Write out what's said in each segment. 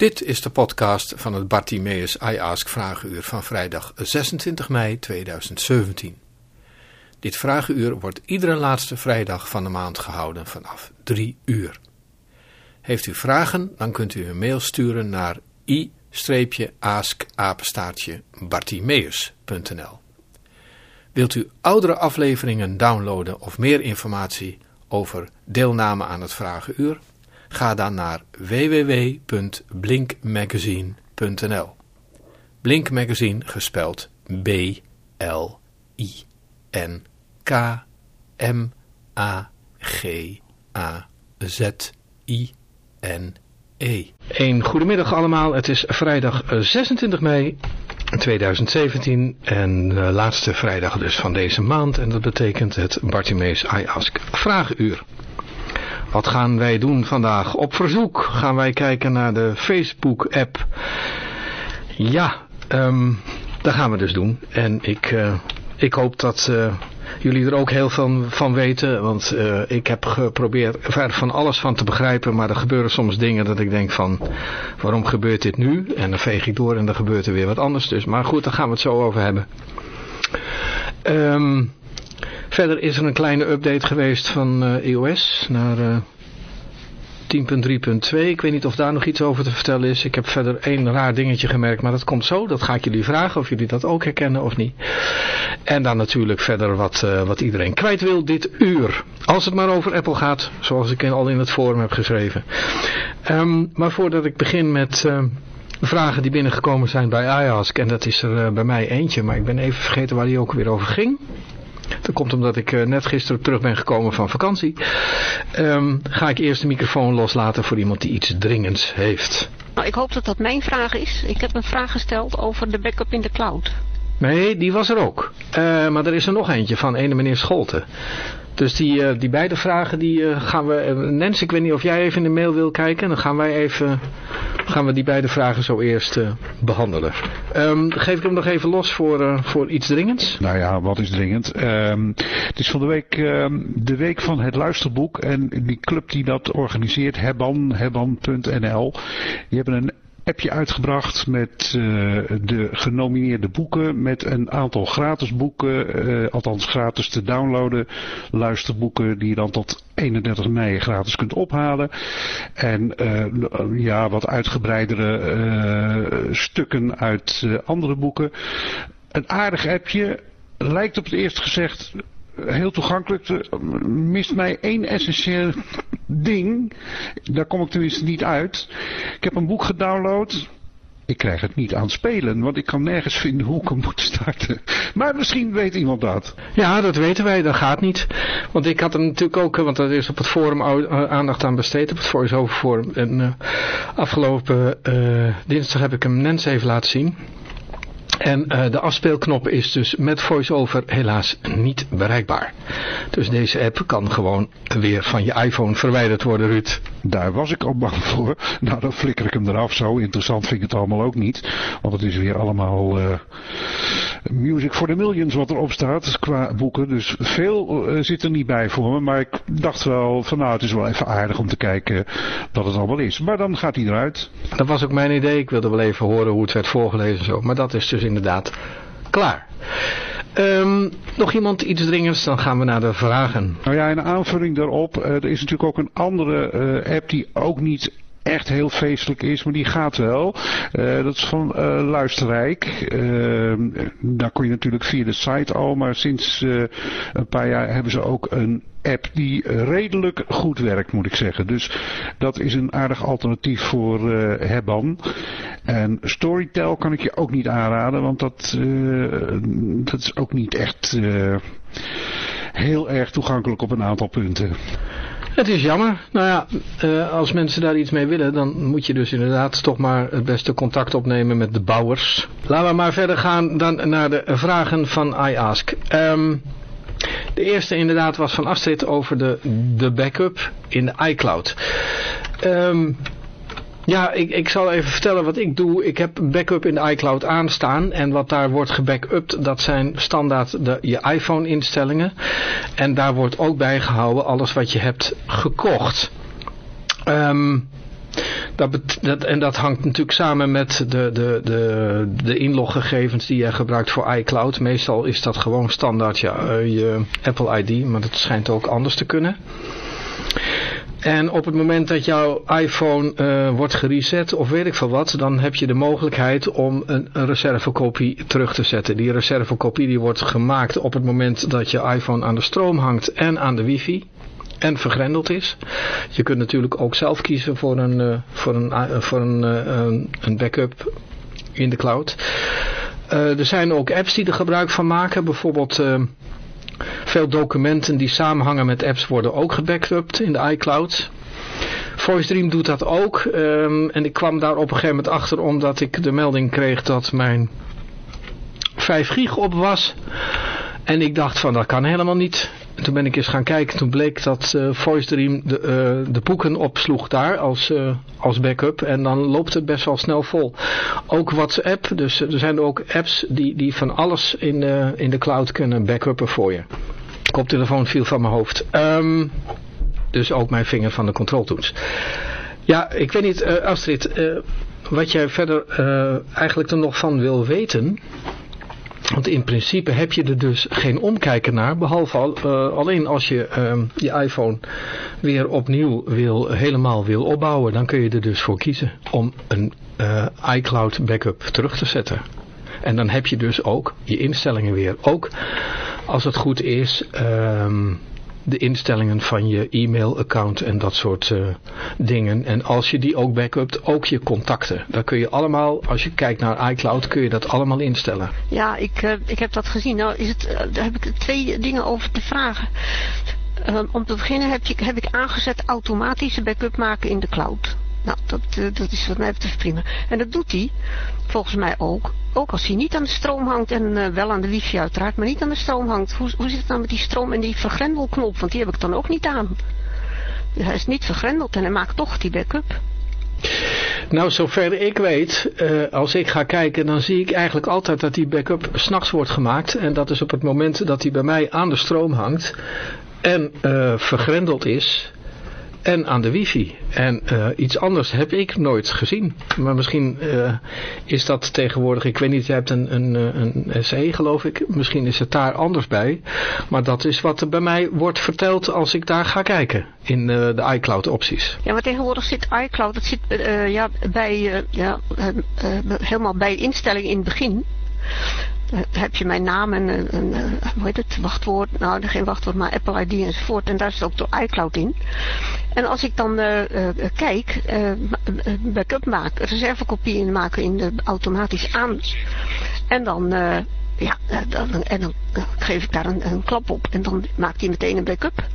Dit is de podcast van het Bartimeus I Ask Vragenuur van vrijdag 26 mei 2017. Dit vragenuur wordt iedere laatste vrijdag van de maand gehouden vanaf 3 uur. Heeft u vragen, dan kunt u een mail sturen naar i-ask-bartimeus.nl Wilt u oudere afleveringen downloaden of meer informatie over deelname aan het vragenuur? Ga dan naar www.blinkmagazine.nl Blink Magazine gespeld B-L-I-N-K-M-A-G-A-Z-I-N-E Een goedemiddag allemaal, het is vrijdag 26 mei 2017 en de laatste vrijdag dus van deze maand. En dat betekent het Bartimeus I Ask Vragenuur. Wat gaan wij doen vandaag? Op verzoek gaan wij kijken naar de Facebook-app. Ja, um, dat gaan we dus doen. En ik, uh, ik hoop dat uh, jullie er ook heel veel van weten. Want uh, ik heb geprobeerd er van alles van te begrijpen. Maar er gebeuren soms dingen dat ik denk van... Waarom gebeurt dit nu? En dan veeg ik door en dan gebeurt er weer wat anders. Dus, maar goed, daar gaan we het zo over hebben. Um, Verder is er een kleine update geweest van uh, iOS naar uh, 10.3.2. Ik weet niet of daar nog iets over te vertellen is. Ik heb verder één raar dingetje gemerkt, maar dat komt zo. Dat ga ik jullie vragen of jullie dat ook herkennen of niet. En dan natuurlijk verder wat, uh, wat iedereen kwijt wil dit uur. Als het maar over Apple gaat, zoals ik al in het forum heb geschreven. Um, maar voordat ik begin met... Uh, vragen die binnengekomen zijn bij iAsk. En dat is er bij mij eentje, maar ik ben even vergeten waar die ook weer over ging. Dat komt omdat ik uh, net gisteren terug ben gekomen van vakantie. Um, ga ik eerst de microfoon loslaten voor iemand die iets dringends heeft. Nou, ik hoop dat dat mijn vraag is. Ik heb een vraag gesteld over de backup in de cloud. Nee, die was er ook. Uh, maar er is er nog eentje van ene meneer Scholten. Dus die, uh, die beide vragen die uh, gaan we... Uh, Nens, ik weet niet of jij even in de mail wil kijken. Dan gaan wij even... Gaan we die beide vragen zo eerst behandelen. Um, geef ik hem nog even los voor, voor iets dringends? Nou ja, wat is dringend? Um, het is van de week um, de week van het luisterboek. En die club die dat organiseert, Hebban, hebban.nl. Die hebben een appje uitgebracht met uh, de genomineerde boeken. Met een aantal gratis boeken. Uh, althans gratis te downloaden. Luisterboeken die je dan tot 31 mei gratis kunt ophalen. En uh, ja, wat uitgebreidere stukken uit andere boeken. Een aardig appje. Lijkt op het eerst gezegd heel toegankelijk. Er mist mij één essentieel ding. Daar kom ik tenminste niet uit. Ik heb een boek gedownload. Ik krijg het niet aan spelen, want ik kan nergens vinden hoe ik hem moet starten. Maar misschien weet iemand dat. Ja, dat weten wij, dat gaat niet. Want ik had er natuurlijk ook, want er is op het forum aandacht aan besteed, op het voice-over forum. En afgelopen dinsdag heb ik hem Nens even laten zien. En uh, de afspeelknop is dus met voice-over helaas niet bereikbaar. Dus deze app kan gewoon weer van je iPhone verwijderd worden, Ruud. Daar was ik al bang voor. Nou, dan flikker ik hem eraf. Zo interessant vind ik het allemaal ook niet. Want het is weer allemaal uh, music for the millions wat erop staat qua boeken. Dus veel uh, zit er niet bij voor me. Maar ik dacht wel van nou, het is wel even aardig om te kijken wat het allemaal is. Maar dan gaat hij eruit. Dat was ook mijn idee. Ik wilde wel even horen hoe het werd voorgelezen en zo. Maar dat is dus inderdaad klaar. Um, nog iemand iets dringends, dan gaan we naar de vragen. Nou ja, in aanvulling daarop, uh, er is natuurlijk ook een andere uh, app die ook niet echt heel feestelijk is, maar die gaat wel. Uh, dat is van uh, Luisterrijk. Uh, daar kon je natuurlijk via de site al, maar sinds een paar jaar hebben ze ook een app die redelijk goed werkt, moet ik zeggen. Dus dat is een aardig alternatief voor uh, Hebban. En Storytel kan ik je ook niet aanraden, want dat, dat is ook niet echt heel erg toegankelijk op een aantal punten. Het is jammer. Nou ja, uh, als mensen daar iets mee willen, dan moet je dus inderdaad toch maar het beste contact opnemen met de bouwers. Laten we maar verder gaan dan naar de vragen van iAsk. Um, de eerste inderdaad was van Astrid over de, de backup in de iCloud. Um, ja, ik, ik zal even vertellen wat ik doe. Ik heb backup in de iCloud aanstaan. En wat daar wordt gebackupt, dat zijn standaard de, je iPhone instellingen. En daar wordt ook bijgehouden alles wat je hebt gekocht. Um, Dat, dat, en dat hangt natuurlijk samen met de, de, de, de inloggegevens die je gebruikt voor iCloud. Meestal is dat gewoon standaard ja, je Apple ID, maar dat schijnt ook anders te kunnen. En op het moment dat jouw iPhone uh, wordt gereset of weet ik veel wat, dan heb je de mogelijkheid om een, reservekopie terug te zetten. Die reservekopie die wordt gemaakt op het moment dat je iPhone aan de stroom hangt en aan de wifi en vergrendeld is. Je kunt natuurlijk ook zelf kiezen voor een, uh, voor een, uh, voor een, een backup in de cloud. er zijn ook apps die er gebruik van maken, bijvoorbeeld... Veel documenten die samenhangen met apps worden ook gebackupt in de iCloud. VoiceDream doet dat ook. Um, en ik kwam daar op een gegeven moment achter omdat ik de melding kreeg dat mijn 5 gig op was. En ik dacht van dat kan helemaal niet. En toen ben ik eens gaan kijken. Toen bleek dat uh, VoiceDream de, uh, de boeken opsloeg daar als, uh, als backup. En dan loopt het best wel snel vol. Ook WhatsApp. Dus er zijn ook apps die, die van alles in, in de cloud kunnen backuppen voor je. Koptelefoon viel van mijn hoofd. Um, dus ook mijn vinger van de controltoets. Ja, ik weet niet Astrid. wat jij verder eigenlijk er nog van wil weten... Want in principe heb je er dus geen omkijken naar, behalve al, uh, alleen als je uh, je iPhone weer opnieuw wil, helemaal wil opbouwen, dan kun je er dus voor kiezen om een uh, iCloud backup terug te zetten. En dan heb je dus ook je instellingen weer. Ook als het goed is, um, de instellingen van je e-mailaccount en dat soort uh, dingen. En als je die ook backupt, ook je contacten. Dan kun je allemaal, als je kijkt naar iCloud, kun je dat allemaal instellen. Ja, ik, uh, ik heb dat gezien. Nou, is het, uh, daar heb ik twee dingen over te vragen. om te beginnen heb, je, heb ik aangezet automatische backup maken in de cloud. Nou, dat, dat is wat mij betreft prima. En dat doet hij, volgens mij ook, ook als hij niet aan de stroom hangt en uh, wel aan de wifi uiteraard, maar niet aan de stroom hangt. Hoe, hoe zit het dan met die stroom en die vergrendelknop? Want die heb ik dan ook niet aan. Hij is niet vergrendeld en hij maakt toch die backup. Nou, zover ik weet, uh, als ik ga kijken, dan zie ik eigenlijk altijd dat die backup s'nachts wordt gemaakt. En dat is op het moment dat hij bij mij aan de stroom hangt en uh, vergrendeld is en aan de wifi. En uh, iets anders heb ik nooit gezien. Maar misschien uh, is dat tegenwoordig, ik weet niet, je hebt een, een, een SE geloof ik. Misschien is het daar anders bij. Maar dat is wat er bij mij wordt verteld als ik daar ga kijken in de iCloud opties. Ja, maar tegenwoordig zit iCloud, dat zit ja, bij, ja, helemaal bij instelling in het begin heb je mijn naam en een, een, hoe heet het, wachtwoord, nou geen wachtwoord, maar Apple ID enzovoort. En daar zit ook door iCloud in. En als ik dan uh, kijk, uh, backup maken, reservekopie in maken in de automatisch aan. En dan, ja, dan, en dan geef ik daar een, een klap op en dan maakt hij meteen een backup.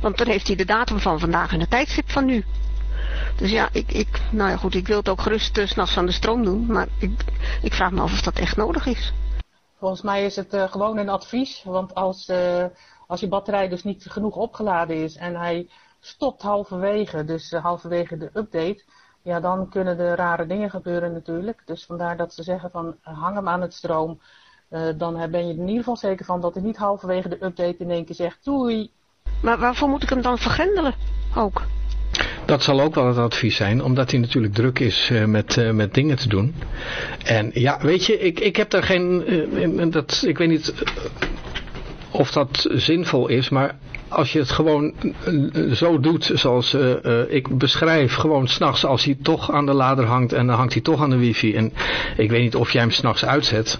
Want dan heeft hij de datum van vandaag en het tijdstip van nu. Dus ja, ik, ik, nou ja goed, ik wil het ook gerust uh, s'nachts aan de stroom doen, maar ik, ik vraag me af of dat echt nodig is. Volgens mij is het uh, gewoon een advies, want als, uh, als je batterij dus niet genoeg opgeladen is en hij stopt halverwege, dus uh, halverwege de update, ja dan kunnen er rare dingen gebeuren natuurlijk. Dus vandaar dat ze zeggen van hang hem aan het stroom, dan ben je er in ieder geval zeker van dat hij niet halverwege de update in één keer zegt doei. Maar waarvoor moet ik hem dan vergrendelen ook? Dat zal ook wel het advies zijn, omdat hij natuurlijk druk is uh, met, uh, met dingen te doen. En ja, weet je, ik, ik heb daar geen, uh, dat, ik weet niet of dat zinvol is, maar als je het gewoon uh, zo doet zoals uh, uh, ik beschrijf, gewoon s'nachts als hij toch aan de lader hangt en dan hangt hij toch aan de wifi. En ik weet niet of jij hem s'nachts uitzet,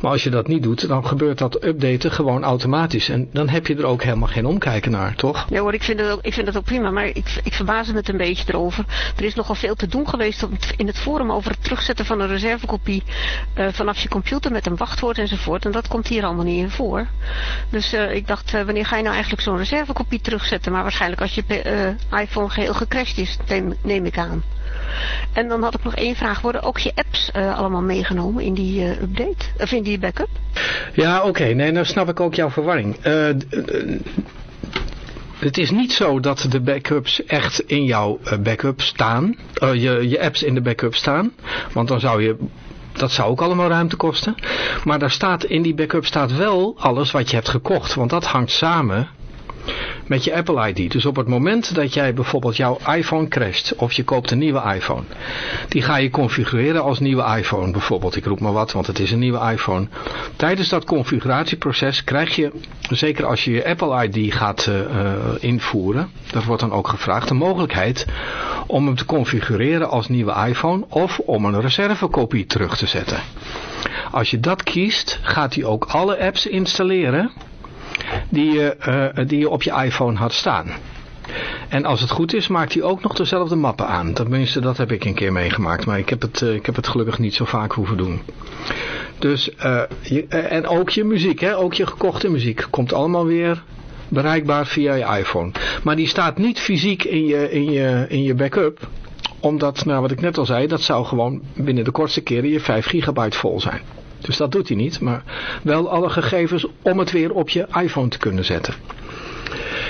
maar als je dat niet doet, dan gebeurt dat updaten gewoon automatisch. En dan heb je er ook helemaal geen omkijken naar, toch? Ja hoor, ik vind het ook, ik vind het ook prima, maar ik, ik verbaas me het een beetje erover. Er is nogal veel te doen geweest in het forum over het terugzetten van een reservekopie vanaf je computer met een wachtwoord enzovoort. En dat komt hier allemaal niet in voor. Dus ik dacht, wanneer ga je nou eigenlijk zo'n reservekopie terugzetten. Maar waarschijnlijk als je uh, iPhone geheel gecrashed is, neem ik aan. En dan had ik nog één vraag. Worden ook je apps uh, allemaal meegenomen in die uh, update? Of in die backup? Ja, oké. Nee, nou snap ik ook jouw verwarring. het is niet zo dat de backups echt in jouw backup staan. je, je apps in de backup staan. Want dan zou je dat zou ook allemaal ruimte kosten. Maar daar staat, in die backup staat wel alles wat je hebt gekocht. Want dat hangt samen met je Apple ID. Dus op het moment dat jij bijvoorbeeld jouw iPhone crasht of je koopt een nieuwe iPhone. Die ga je configureren als nieuwe iPhone bijvoorbeeld. Ik roep maar wat, want het is een nieuwe iPhone. Tijdens dat configuratieproces krijg je, zeker als je je Apple ID gaat uh, invoeren. Dat wordt dan ook gevraagd, de mogelijkheid om hem te configureren als nieuwe iPhone of om een reservekopie terug te zetten. Als je dat kiest, gaat hij ook alle apps installeren die je, uh, die op je iPhone had staan. En als het goed is, maakt hij ook nog dezelfde mappen aan. Tenminste, dat heb ik een keer meegemaakt. Maar ik heb het, uh, ik heb het gelukkig niet zo vaak hoeven doen. Dus, uh, je, en ook je muziek, hè, ook je gekochte muziek, komt allemaal weer bereikbaar via je iPhone. Maar die staat niet fysiek in je, in je, in je backup. Omdat, nou wat ik net al zei, dat zou gewoon binnen de kortste keren je 5 gigabyte vol zijn. Dus dat doet hij niet, maar wel alle gegevens om het weer op je iPhone te kunnen zetten.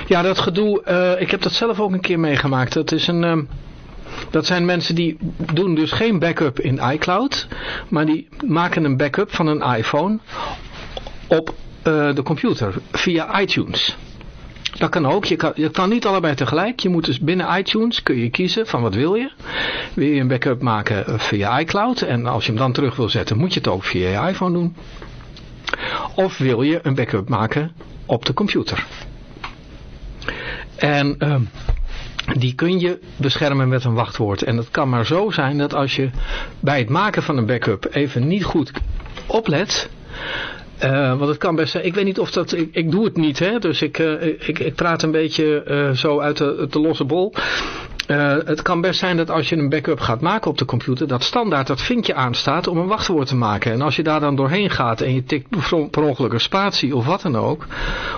Ja, dat gedoe, uh, ik heb dat zelf ook een keer meegemaakt. Dat is een... Uh, dat zijn mensen die doen dus geen backup in iCloud, maar die maken een backup van een iPhone op uh, de computer via iTunes. Dat kan ook. Je kan, je kan niet allebei tegelijk. Je moet dus binnen iTunes kun je kiezen van wat wil je. Wil je een backup maken via iCloud. En als je hem dan terug wil zetten moet je het ook via je iPhone doen. Of wil je een backup maken op de computer. En uh, die kun je beschermen met een wachtwoord. En het kan maar zo zijn dat als je bij het maken van een backup even niet goed oplet... Uh, want het kan best zijn, ik weet niet of dat, ik, ik doe het niet hè, dus ik, uh, ik, ik praat een beetje uh, zo uit de, de losse bol. Uh, het kan best zijn dat als je een backup gaat maken op de computer, dat standaard dat vinkje aanstaat om een wachtwoord te maken. En als je daar dan doorheen gaat en je tikt per ongeluk een spatie of wat dan ook,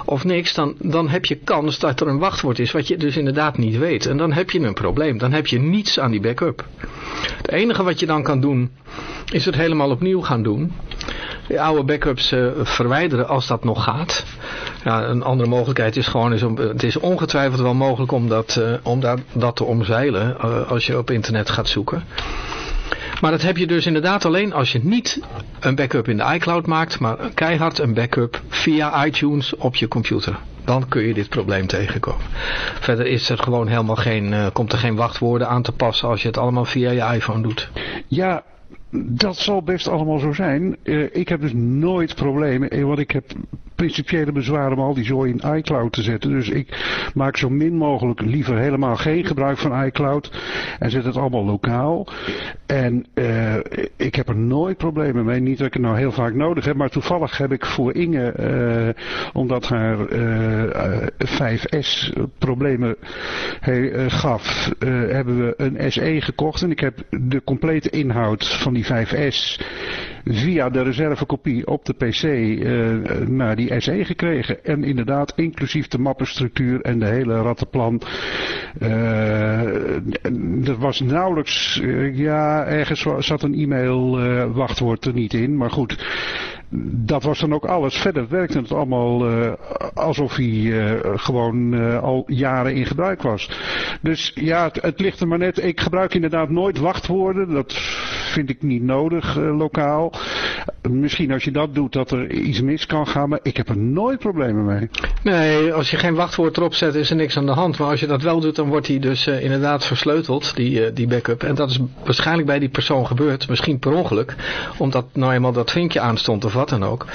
of niks, dan, dan heb je kans dat er een wachtwoord is wat je dus inderdaad niet weet. En dan heb je een probleem. Dan heb je niets aan die backup. Het enige wat je dan kan doen, is het helemaal opnieuw gaan doen. De oude backups uh, verwijderen als dat nog gaat. Ja, een andere mogelijkheid is gewoon, is om, het is ongetwijfeld wel mogelijk om dat, uh, om dat, dat te omzeilen uh, als je op internet gaat zoeken. Maar dat heb je dus inderdaad alleen als je niet een backup in de iCloud maakt, maar keihard een backup via iTunes op je computer. Dan kun je dit probleem tegenkomen. Verder is er gewoon helemaal geen, uh, komt er geen wachtwoorden aan te passen als je het allemaal via je iPhone doet. Ja, dat zal best allemaal zo zijn. Ik heb dus nooit problemen, want ik heb principiële bezwaren om al die zooi in iCloud te zetten. Dus ik maak zo min mogelijk liever helemaal geen gebruik van iCloud en zet het allemaal lokaal. En uh, ik heb er nooit problemen mee. Niet dat ik het nou heel vaak nodig heb, maar toevallig heb ik voor Inge, uh, omdat haar 5S problemen gaf, hebben we een SE gekocht. En ik heb de complete inhoud van die 5S via de reservekopie op de PC uh, naar die SE gekregen. En inderdaad, inclusief de mappenstructuur en de hele rattenplan. Uh, er was nauwelijks, uh, ja, ergens zat een e-mail wachtwoord er niet in. Maar goed, dat was dan ook alles. Verder werkte het allemaal uh, alsof hij uh, gewoon uh, al jaren in gebruik was. Dus ja, het, het, ligt er maar net. Ik gebruik inderdaad nooit wachtwoorden. Dat vind ik niet nodig lokaal. Misschien als je dat doet dat er iets mis kan gaan. Maar ik heb er nooit problemen mee. Nee, als je geen wachtwoord erop zet is er niks aan de hand. Maar als je dat wel doet dan wordt hij dus inderdaad versleuteld, die, die backup. En dat is waarschijnlijk bij die persoon gebeurd. Misschien per ongeluk. Omdat nou eenmaal dat vinkje aanstond of wat dan ook.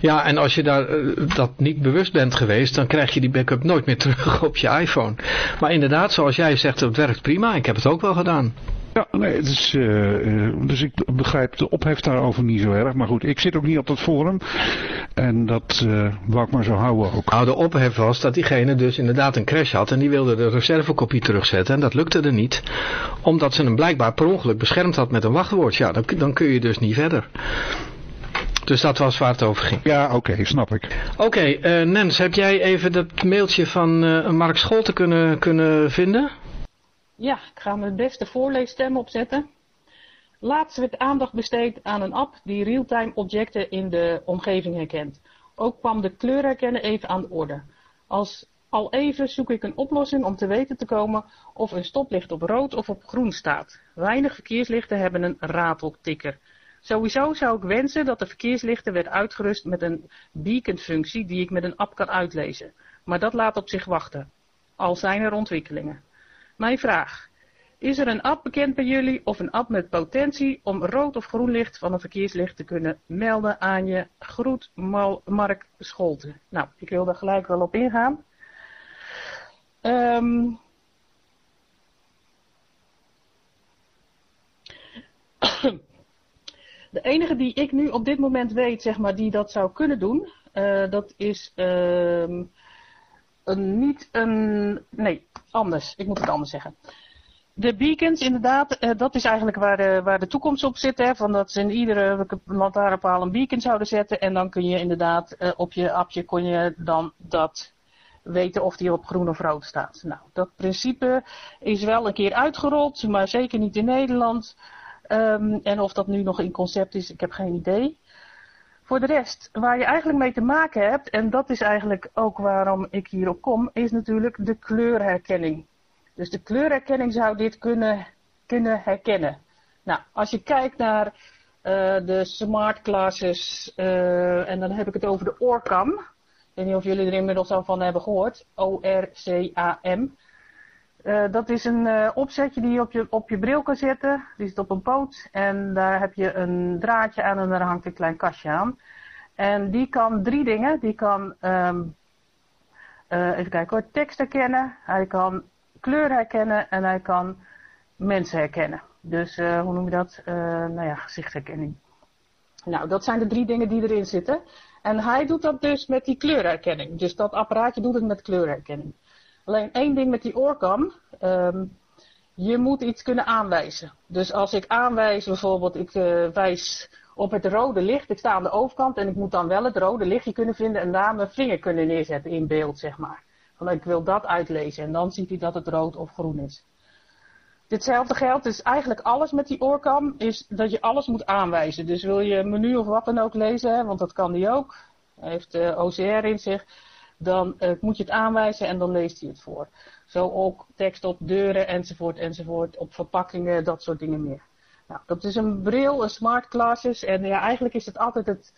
Ja, en als je daar, uh, dat niet bewust bent geweest, dan krijg je die backup nooit meer terug op je iPhone. Maar inderdaad, zoals jij zegt, het werkt prima. Ik heb het ook wel gedaan. Ja, nee, het is, uh, dus ik begrijp de ophef daarover niet zo erg. Maar goed, ik zit ook niet op dat forum. En dat uh, wou ik maar zo houden ook. Nou, de ophef was dat diegene dus inderdaad een crash had. En die wilde de reservekopie terugzetten. En dat lukte er niet. Omdat ze hem blijkbaar per ongeluk beschermd had met een wachtwoord. Ja, dan, dan kun je dus niet verder. Dus dat was waar het over ging. Ja, oké, okay, snap ik. Oké, okay, uh, Nens, heb jij even dat mailtje van uh, Mark Scholte kunnen, kunnen vinden? Ja, ik ga mijn beste voorleesstem opzetten. Laatst werd aandacht besteed aan een app die realtime objecten in de omgeving herkent. Ook kwam de kleurherkennen even aan de orde. Als al even zoek ik een oplossing om te weten te komen of een stoplicht op rood of op groen staat. Weinig verkeerslichten hebben een rateltikker. Sowieso zou ik wensen dat de verkeerslichten werd uitgerust met een beacon-functie die ik met een app kan uitlezen. Maar dat laat op zich wachten. Al zijn er ontwikkelingen. Mijn vraag. Is er een app bekend bij jullie of een app met potentie om rood of groen licht van een verkeerslicht te kunnen melden aan je groet? Nou, ik wil daar gelijk wel op ingaan. Um, de enige die ik nu op dit moment weet, zeg maar, die dat zou kunnen doen, uh, dat is uh, een, niet een, nee, anders. Ik moet het anders zeggen. De beacons, inderdaad, uh, dat is eigenlijk waar de, waar de toekomst op zit. Hè, van dat ze in iedere lantaarnpaal een beacon zouden zetten. En dan kun je inderdaad uh, op je appje kon je dan dat weten of die op groen of rood staat. Nou, dat principe is wel een keer uitgerold, maar zeker niet in Nederland. Um, en of dat nu nog in concept is, ik heb geen idee. Voor de rest, waar je eigenlijk mee te maken hebt, en dat is eigenlijk ook waarom ik hierop kom, is natuurlijk de kleurherkenning. Dus de kleurherkenning zou dit kunnen, kunnen herkennen. Nou, als je kijkt naar uh, de smart classes, uh, en dan heb ik het over de ORCAM. Ik weet niet of jullie er inmiddels al van hebben gehoord. O-R-C-A-M. Uh, dat is een uh, opzetje die je op, je op je bril kan zetten. Die zit op een poot. En daar heb je een draadje aan en daar hangt een klein kastje aan. En die kan drie dingen. Die kan, um, uh, even kijken hoor, tekst herkennen. Hij kan kleur herkennen. En hij kan mensen herkennen. Dus hoe noem je dat? nou ja, gezichtsherkenning. Nou, dat zijn de drie dingen die erin zitten. En hij doet dat dus met die kleurherkenning. Dus dat apparaatje doet het met kleurherkenning. Alleen één ding met die oorkam. Um, je moet iets kunnen aanwijzen. Dus als ik aanwijs bijvoorbeeld, ik uh, wijs op het rode licht. Ik sta aan de overkant en ik moet dan wel het rode lichtje kunnen vinden en daar mijn vinger kunnen neerzetten in beeld, zeg maar. Want ik wil dat uitlezen en dan ziet hij dat het rood of groen is. Ditzelfde geldt dus eigenlijk alles met die oorkam, is dat je alles moet aanwijzen. Dus wil je menu of wat dan ook lezen, want dat kan die ook. Hij heeft uh, OCR in zich dan uh, moet je het aanwijzen en dan leest hij het voor. Zo ook tekst op deuren enzovoort enzovoort, op verpakkingen, dat soort dingen meer. Nou, dat is een bril, een smart classes en ja, eigenlijk is het altijd het,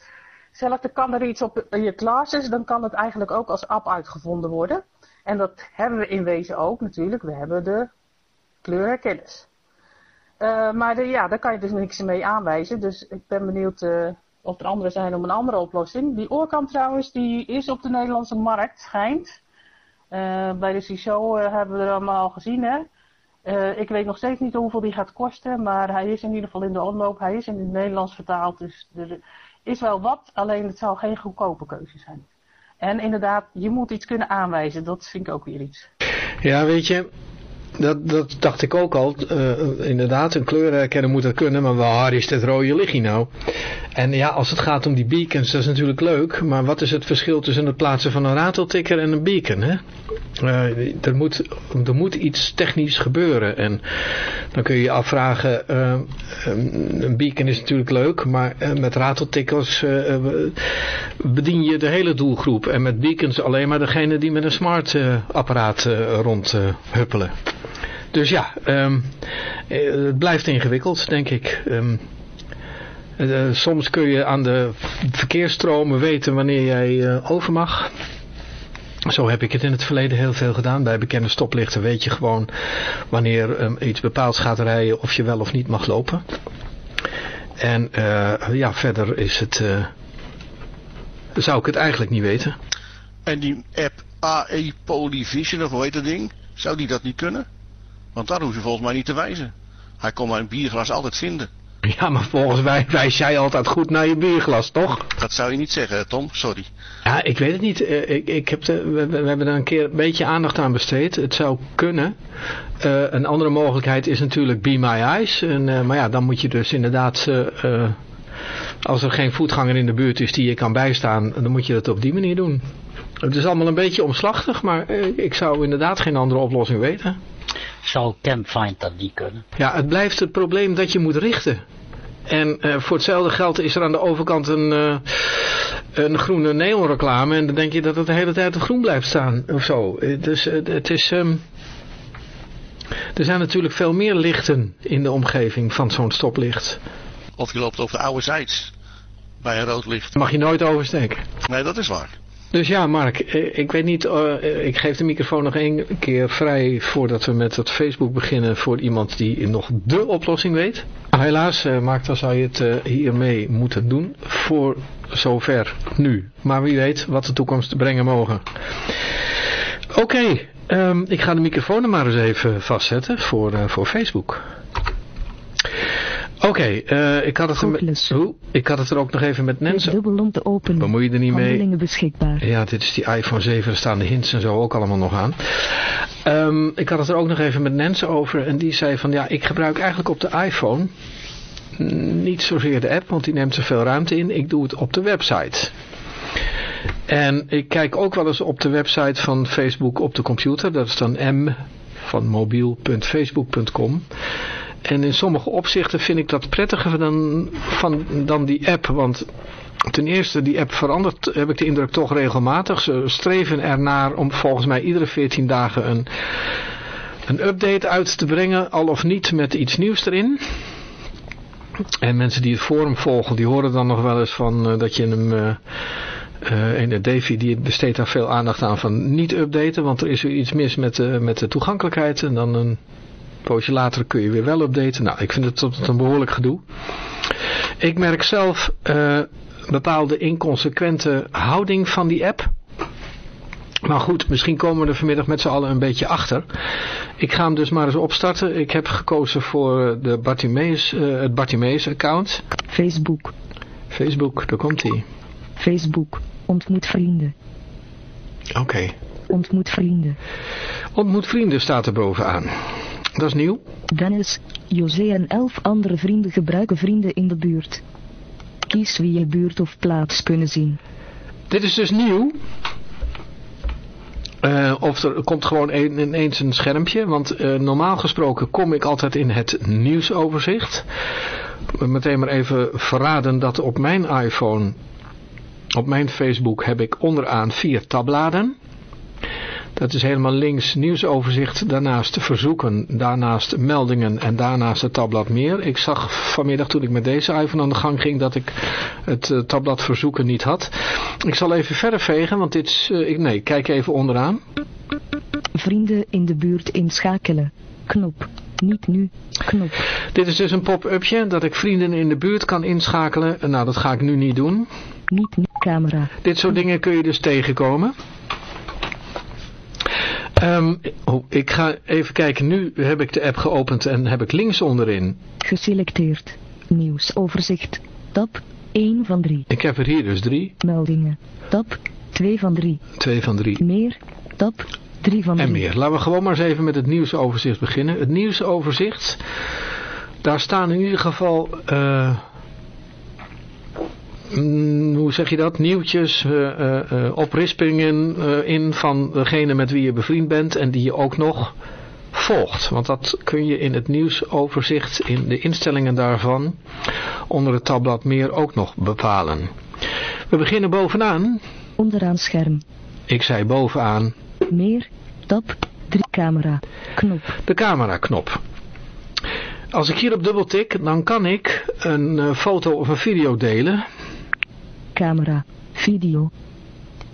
hetzelfde kan er iets op je classes, dan kan het eigenlijk ook als app uitgevonden worden. En dat hebben we in wezen ook natuurlijk, we hebben de kleurherkenners. Uh, maar de, ja, daar kan je dus niks mee aanwijzen, dus ik ben benieuwd... Uh, of er andere zijn om een andere oplossing. Die oorkam trouwens, die is op de Nederlandse markt, schijnt. Uh, bij de CISO uh, hebben we er allemaal gezien, hè. Uh, ik weet nog steeds niet hoeveel die gaat kosten, maar hij is in ieder geval in de omloop. Hij is in het Nederlands vertaald, dus er is wel wat, alleen het zal geen goedkope keuze zijn. En inderdaad, je moet iets kunnen aanwijzen, dat vind ik ook weer iets. Ja, weet je, dat, dat dacht ik ook al. Uh, inderdaad, een kleur herkennen moet dat kunnen, maar waar is dit rode lichtje nou? En ja, als het gaat om die beacons, dat is natuurlijk leuk, maar wat is het verschil tussen het plaatsen van een rateltikker en een beacon? Hè? Uh, er, moet, er moet iets technisch gebeuren en dan kun je je afvragen, uh, een beacon is natuurlijk leuk, maar met rateltikkers bedien je de hele doelgroep en met beacons alleen maar degene die met een smart apparaat rondhuppelen. Dus ja, um, het blijft ingewikkeld, denk ik. Um, uh, soms kun je aan de verkeersstromen weten wanneer jij over mag. Zo heb ik het in het verleden heel veel gedaan. Bij bekende stoplichten weet je gewoon wanneer um, iets bepaalds gaat rijden of je wel of niet mag lopen. En ja, verder is het, zou ik het eigenlijk niet weten. En die app AE Polyvision of hoe heet dat ding? Zou die dat niet kunnen? Want daar hoef je volgens mij niet te wijzen. Hij kon een bierglas altijd vinden. Ja, maar volgens mij wijs jij altijd goed naar je bierglas, toch? Dat zou je niet zeggen, Tom. Sorry. Ja, ik weet het niet. Ik, ik heb de, we, we, hebben er een keer een beetje aandacht aan besteed. Het zou kunnen. Uh, een andere mogelijkheid is natuurlijk Be My Eyes. En, uh, maar ja, dan moet je dus inderdaad... Uh, als er geen voetganger in de buurt is die je kan bijstaan... dan moet je dat op die manier doen. Het is allemaal een beetje omslachtig, maar ik zou inderdaad geen andere oplossing weten zou Campfind dat niet kunnen. Ja, het blijft het probleem dat je moet richten. En uh, voor hetzelfde geld is er aan de overkant een, uh, een groene neonreclame. En dan denk je dat het de hele tijd op groen blijft staan. Of zo. Dus uh, het is... Um, er zijn natuurlijk veel meer lichten in de omgeving van zo'n stoplicht. Of je loopt over de oude zijds. Bij een rood licht. Mag je nooit oversteken. Nee, dat is waar. Dus ja, Mark, eh, ik weet niet, uh, ik geef de microfoon nog één keer vrij voordat we met het Facebook beginnen voor iemand die nog de oplossing weet. Helaas, uh, Mark, dan zou je het hiermee moeten doen voor zover nu. Maar wie weet wat de toekomst brengen mogen. Oké, um, ik ga de microfoon maar eens even vastzetten voor, voor Facebook. Oké, okay, uh, ik, had het er met, ik had het er ook nog even met Nancy. dubbel om te openen. Bemoei je er niet mee. beschikbaar. Ja, dit is die iPhone 7, er staan de hints en zo ook allemaal nog aan. Um, ik had het er ook nog even met Nancy over en die zei van ja, ik gebruik eigenlijk op de iPhone niet zozeer de app, want die neemt zoveel ruimte in. Ik doe het op de website. En ik kijk ook wel eens op de website van Facebook op de computer. Dat is dan m van mobiel.facebook.com. En in sommige opzichten vind ik dat prettiger dan, van, dan die app. Want ten eerste, die app verandert, heb ik de indruk toch regelmatig. Ze streven ernaar om volgens mij iedere 14 dagen een, een update uit te brengen. Al of niet met iets nieuws erin. En mensen die het forum volgen, die horen dan nog wel eens van uh, dat je hem... Uh, uh, en Davy die besteedt daar veel aandacht aan van niet updaten, want er is weer iets mis met, uh, met de toegankelijkheid. En dan een poosje later kun je weer wel updaten. Nou, ik vind het tot een behoorlijk gedoe. Ik merk zelf uh, bepaalde inconsequente houding van die app. Maar goed, misschien komen we er vanmiddag met z'n allen een beetje achter. Ik ga hem dus maar eens opstarten. Ik heb gekozen voor de Bartimeus, uh, het Bartimeus account. Facebook. Facebook, daar komt hij. Facebook, ontmoet vrienden. Oké. Okay. Ontmoet vrienden. Ontmoet vrienden staat er bovenaan. Dat is nieuw. Dennis, José en elf andere vrienden gebruiken vrienden in de buurt. Kies wie je buurt of plaats kunnen zien. Dit is dus nieuw. Uh, of er komt gewoon een, ineens een schermpje. Want uh, normaal gesproken kom ik altijd in het nieuwsoverzicht. Meteen maar even verraden dat op mijn iPhone, op mijn Facebook heb ik onderaan vier tabbladen. Dat is helemaal links nieuwsoverzicht, daarnaast verzoeken, daarnaast meldingen en daarnaast het tabblad meer. Ik zag vanmiddag toen ik met deze iPhone aan de gang ging dat ik het uh, tabblad verzoeken niet had. Ik zal even verder vegen, want dit is... Uh, ik, nee, kijk even onderaan. Vrienden in de buurt inschakelen. Knop. Niet nu. Knop. Dit is dus een pop-upje dat ik vrienden in de buurt kan inschakelen. Nou, dat ga ik nu niet doen. Niet nu. Camera. Dit soort dingen kun je dus tegenkomen. Um, oh, ik ga even kijken. Nu heb ik de app geopend en heb ik links onderin. Geselecteerd. Nieuwsoverzicht. Tab 1 van 3. Ik heb er hier dus 3. Meldingen. Tab 2 van 3. 2 van 3. Meer. Tab 3 van 3. En meer. Laten we gewoon maar eens even met het nieuwsoverzicht beginnen. Het nieuwsoverzicht. Daar staan in ieder geval... Uh, Mm, hoe zeg je dat, nieuwtjes, uh, uh, oprispingen in van degene met wie je bevriend bent en die je ook nog volgt. Want dat kun je in het nieuwsoverzicht, in de instellingen daarvan, onder het tabblad meer ook nog bepalen. We beginnen bovenaan. Onderaan scherm. Ik zei bovenaan. Meer, tab, 3 camera, knop. De camera knop. Als ik hierop dubbel tik, dan kan ik een foto of een video delen camera, video.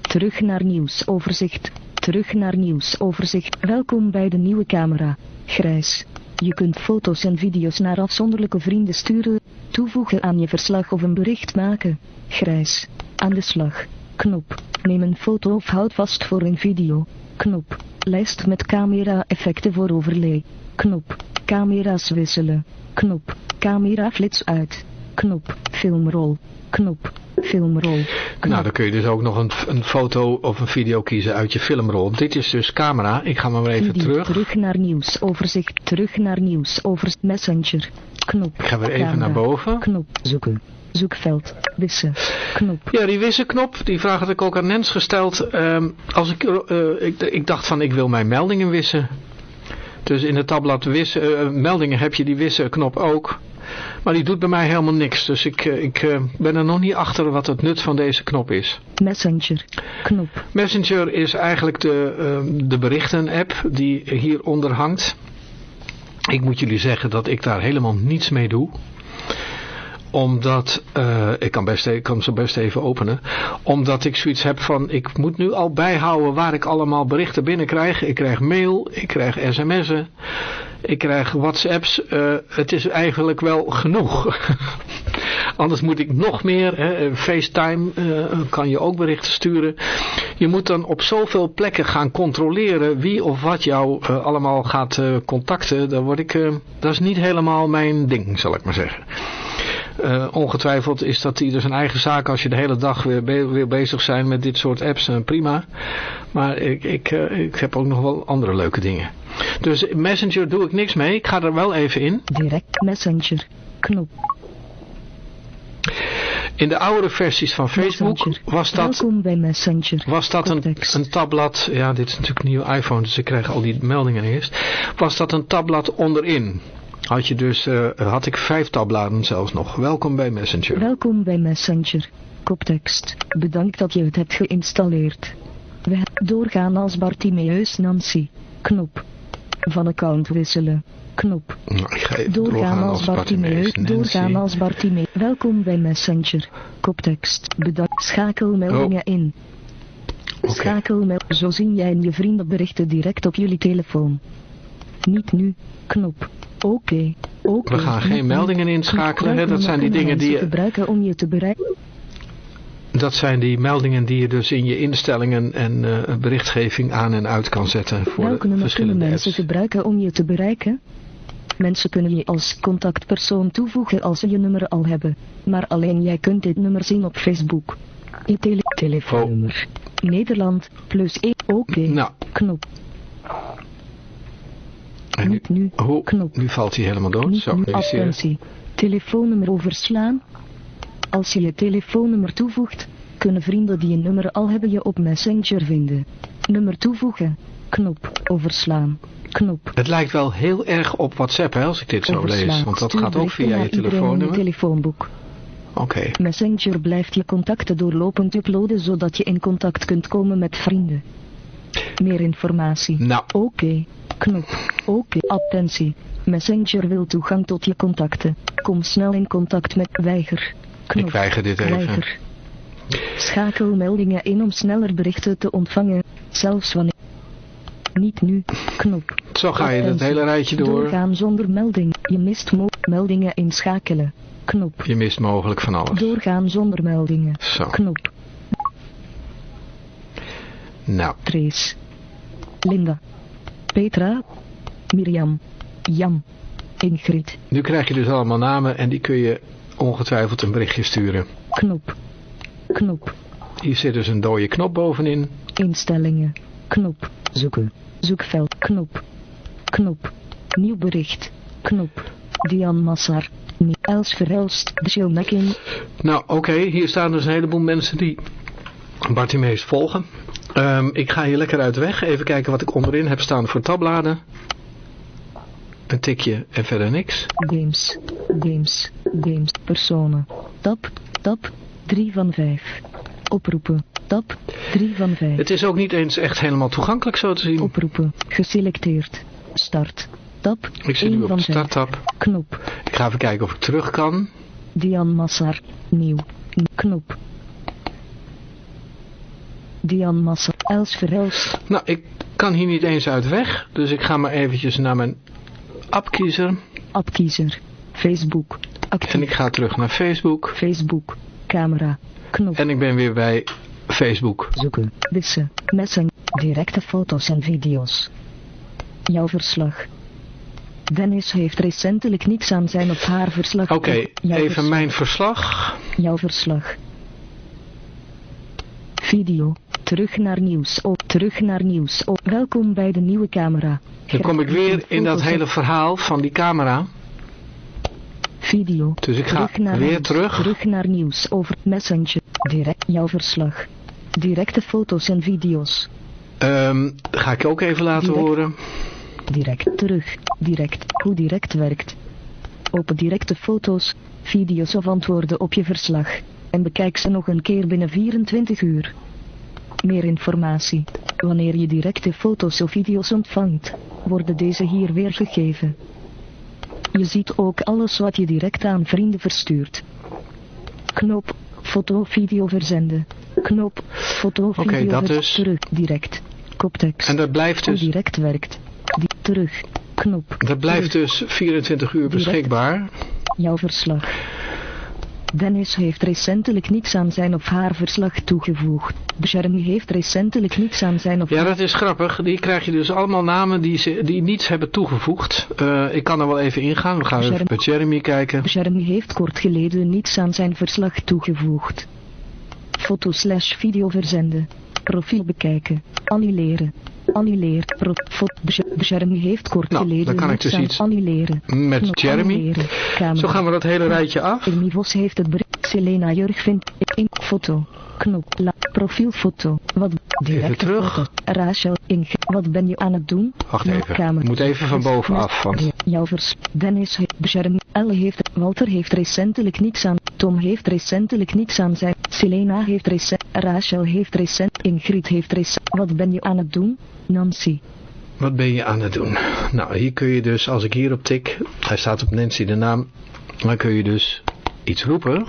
Terug naar nieuwsoverzicht, terug naar nieuwsoverzicht. Welkom bij de nieuwe camera, grijs. Je kunt foto's en video's naar afzonderlijke vrienden sturen, toevoegen aan je verslag of een bericht maken, grijs. Aan de slag, knop. Neem een foto of houd vast voor een video, knop. Lijst met camera effecten voor overlay, knop. Camera's wisselen, knop. Camera flits uit, knop. Filmrol, knop filmrol. Nou, dan kun je dus ook nog een, een foto of een video kiezen uit je filmrol. Dit is dus camera. Ik ga maar even video, terug. Terug naar nieuws, overzicht, terug naar nieuws, overzicht, messenger, knop. Ik ga weer even camera, naar boven. Knop, zoeken. Zoekveld, wissen, knop. Ja, die wissen knop, die vraag had ik ook aan Nens gesteld. Um, als ik, uh, ik, ik dacht van, ik wil mijn meldingen wissen. Dus in het tabblad wissen, uh, meldingen heb je die wissen knop ook. Maar die doet bij mij helemaal niks. Dus ik, eh, ik uh, ben er nog niet achter wat het nut van deze knop is. Messenger. Knop. Messenger is eigenlijk de, uh, de berichten app die hieronder hangt. Ik moet jullie zeggen dat ik daar helemaal niets mee doe. Omdat, eh, ik, kan best, ik kan ze best even openen, omdat ik zoiets heb van, ik moet nu al bijhouden waar ik allemaal berichten binnenkrijg. Ik krijg mail, ik krijg sms'en, ik krijg whatsapps. Uh, het is eigenlijk wel genoeg. Anders moet ik nog meer, hè, FaceTime uh, kan je ook berichten sturen. Je moet dan op zoveel plekken gaan controleren wie of wat jou allemaal gaat contacten. Daar word ik, dat is niet helemaal mijn ding, zal ik maar zeggen. Uh, ongetwijfeld is dat ieder zijn eigen zaak als je de hele dag weer, be weer bezig zijn met dit soort apps. Uh, prima. Maar ik, ik, uh, ik heb ook nog wel andere leuke dingen. Dus Messenger doe ik niks mee. Ik ga er wel even in. Direct Messenger. Knop. In de oude versies van Facebook Messenger. was dat, was dat een, een tabblad. Ja, dit is natuurlijk een nieuwe iPhone, dus ik krijg al die meldingen eerst. Was dat een tabblad onderin. Had je dus, uh, had ik vijf tabbladen zelfs nog. Welkom bij Messenger. Welkom bij Messenger. Koptekst. Bedankt dat je het hebt geïnstalleerd. We doorgaan als Bartimeus Nancy. Knop. Van account wisselen. Knop. Nou, ik ga even Doorgaan als Bartimeus. Nancy. Doorgaan als Bartimeus. Welkom bij Messenger. Koptekst. Bedankt. Schakelmeldingen in. Oké. Schakelmeld. Zo zien jij en je vrienden berichten direct op jullie telefoon. Niet nu. Knop. Oké. Oké. We gaan geen meldingen inschakelen. Hè? Dat zijn die dingen die je gebruiken om je te bereiken. dat zijn die meldingen die je dus in je instellingen en uh, berichtgeving aan en uit kan zetten voor Welke de nummer kunnen verschillende mensen apps. gebruiken om je te bereiken? Mensen kunnen je als contactpersoon toevoegen als ze je nummer al hebben. Maar alleen jij kunt dit nummer zien op Facebook. Je tele telefoonnummer. Nederland, plus 1, oké. Nou, Knop. En nu, nu. Knop. nu valt hij helemaal dood. Zo, nu. Attentie. Telefoonnummer overslaan. Als je je telefoonnummer toevoegt, kunnen vrienden die je nummer al hebben je op Messenger vinden. Nummer toevoegen. Knop. Overslaan. Knop. Het lijkt wel heel erg op WhatsApp hè, als ik dit zo Overslaan. lees. Want dat Stuur gaat ook via je telefoonnummer. telefoonboek. Oké. Messenger blijft je contacten doorlopend uploaden zodat je in contact kunt komen met vrienden. Meer informatie. Nou, Oké. Knop. Oké. Attentie. Messenger wil toegang tot je contacten. Kom snel in contact met weiger. Knop. ik weiger dit even. Weiger. Schakel meldingen in om sneller berichten te ontvangen, zelfs wanneer. Niet nu. Knop. Zo ga je het Attentie. hele rijtje door. Doorgaan zonder melding. Je mist meldingen inschakelen. Knop. Je mist mogelijk van alles. Doorgaan zonder meldingen. Zo, Knop. nou. Trace. Linda. Petra. Mirjam. Jan. Ingrid. Nu krijg je dus allemaal namen en die kun je ongetwijfeld een berichtje sturen. Knop. Knop. Hier zit dus een dode knop bovenin. Instellingen. Knop. Zoeken. Zoekveld. Knop. Knop. Nieuw bericht. Knop. Dian Massar. Els Verhelst. Jill. Nou, oké, hier staan dus een heleboel mensen die Bartimeus volgen. Ehm, ik ga hier lekker uit weg. Even kijken wat ik onderin heb staan voor tabbladen. Een tikje en verder niks. Games. Games. Games. Personen. Tab. Tab. 3 van 5. Oproepen. Tab. 3 van 5. Het is ook niet eens echt helemaal toegankelijk zo te zien. Oproepen. Geselecteerd. Start. Tab. Ik zit nu 1 op de 5. starttab. Knop. Ik ga even kijken of ik terug kan. Dian Massar. Nieuw. Knop. Dian Massar. Els Verhelst. Nou, ik kan hier niet eens uit weg. Dus ik ga maar eventjes naar mijn app kiezen. Appkiezer. Facebook. Actief. En ik ga terug naar Facebook. Facebook. Camera. Knop. En ik ben weer bij Facebook. Zoeken. Wissen. Messen. Directe foto's en video's. Jouw verslag. Dennis heeft recentelijk niets aan zijn of haar verslag. Oké, even verslag. mijn verslag. Jouw verslag. Video. Terug naar nieuws. Oh, terug naar nieuws. Oh, welkom bij de nieuwe camera. Dan kom ik weer in dat hele verhaal van die camera. Video. Dus ik ga Terug naar weer nieuws. terug. Terug naar nieuws over Messenger. Direct jouw verslag. Directe foto's en video's. Ehm, ga ik ook even laten Direct. horen. Direct terug. Direct. Hoe direct werkt. Open directe foto's, video's of antwoorden op je verslag. En bekijk ze nog een keer binnen 24 uur. Meer informatie. Wanneer je directe foto's of video's ontvangt, worden deze hier weergegeven. Je ziet ook alles wat je direct aan vrienden verstuurt. Knop. Foto, video verzenden. Knop. Foto, video dat dus. Terug. Direct. Koptekst. En dat blijft dus, Direct werkt. Die, terug. Knop. dat blijft dus 24 uur beschikbaar. Jouw verslag. Dennis heeft recentelijk niets aan zijn of haar verslag toegevoegd. Jeremy heeft recentelijk niets aan zijn of Ja, dat is grappig. Die krijg je dus allemaal namen die, ze, die niets hebben toegevoegd. Eh, ik kan er wel even ingaan. We gaan even bij Jeremy kijken. Jeremy heeft kort geleden niets aan zijn verslag toegevoegd. Foto slash video verzenden. Profiel bekijken. Annuleren. Annuleer. Jeremy heeft kort Nou, geleden dan kan ik dus iets annuleren. Met Jeremy. Zo gaan we dat hele rijtje af. Ermie Vos heeft het bericht. Selena Jurg vindt in foto. Knop. La, profielfoto. Wat direct terug. foto. Rachel Inge. Wat ben je aan het doen? Wacht even. kamer. Moet even van bovenaf. Want Jouw vers. Dennis Jeremy. Elle heeft. Walter heeft recentelijk niets aan. Tom heeft recentelijk niets aan zijn. Selena heeft recent. Rachel heeft recent. Ingrid heeft recent. Wat ben je aan het doen? Nancy. wat ben je aan het doen? Nou, hier kun je dus, als ik hierop tik, hij staat op Nancy de naam, dan kun je dus iets roepen.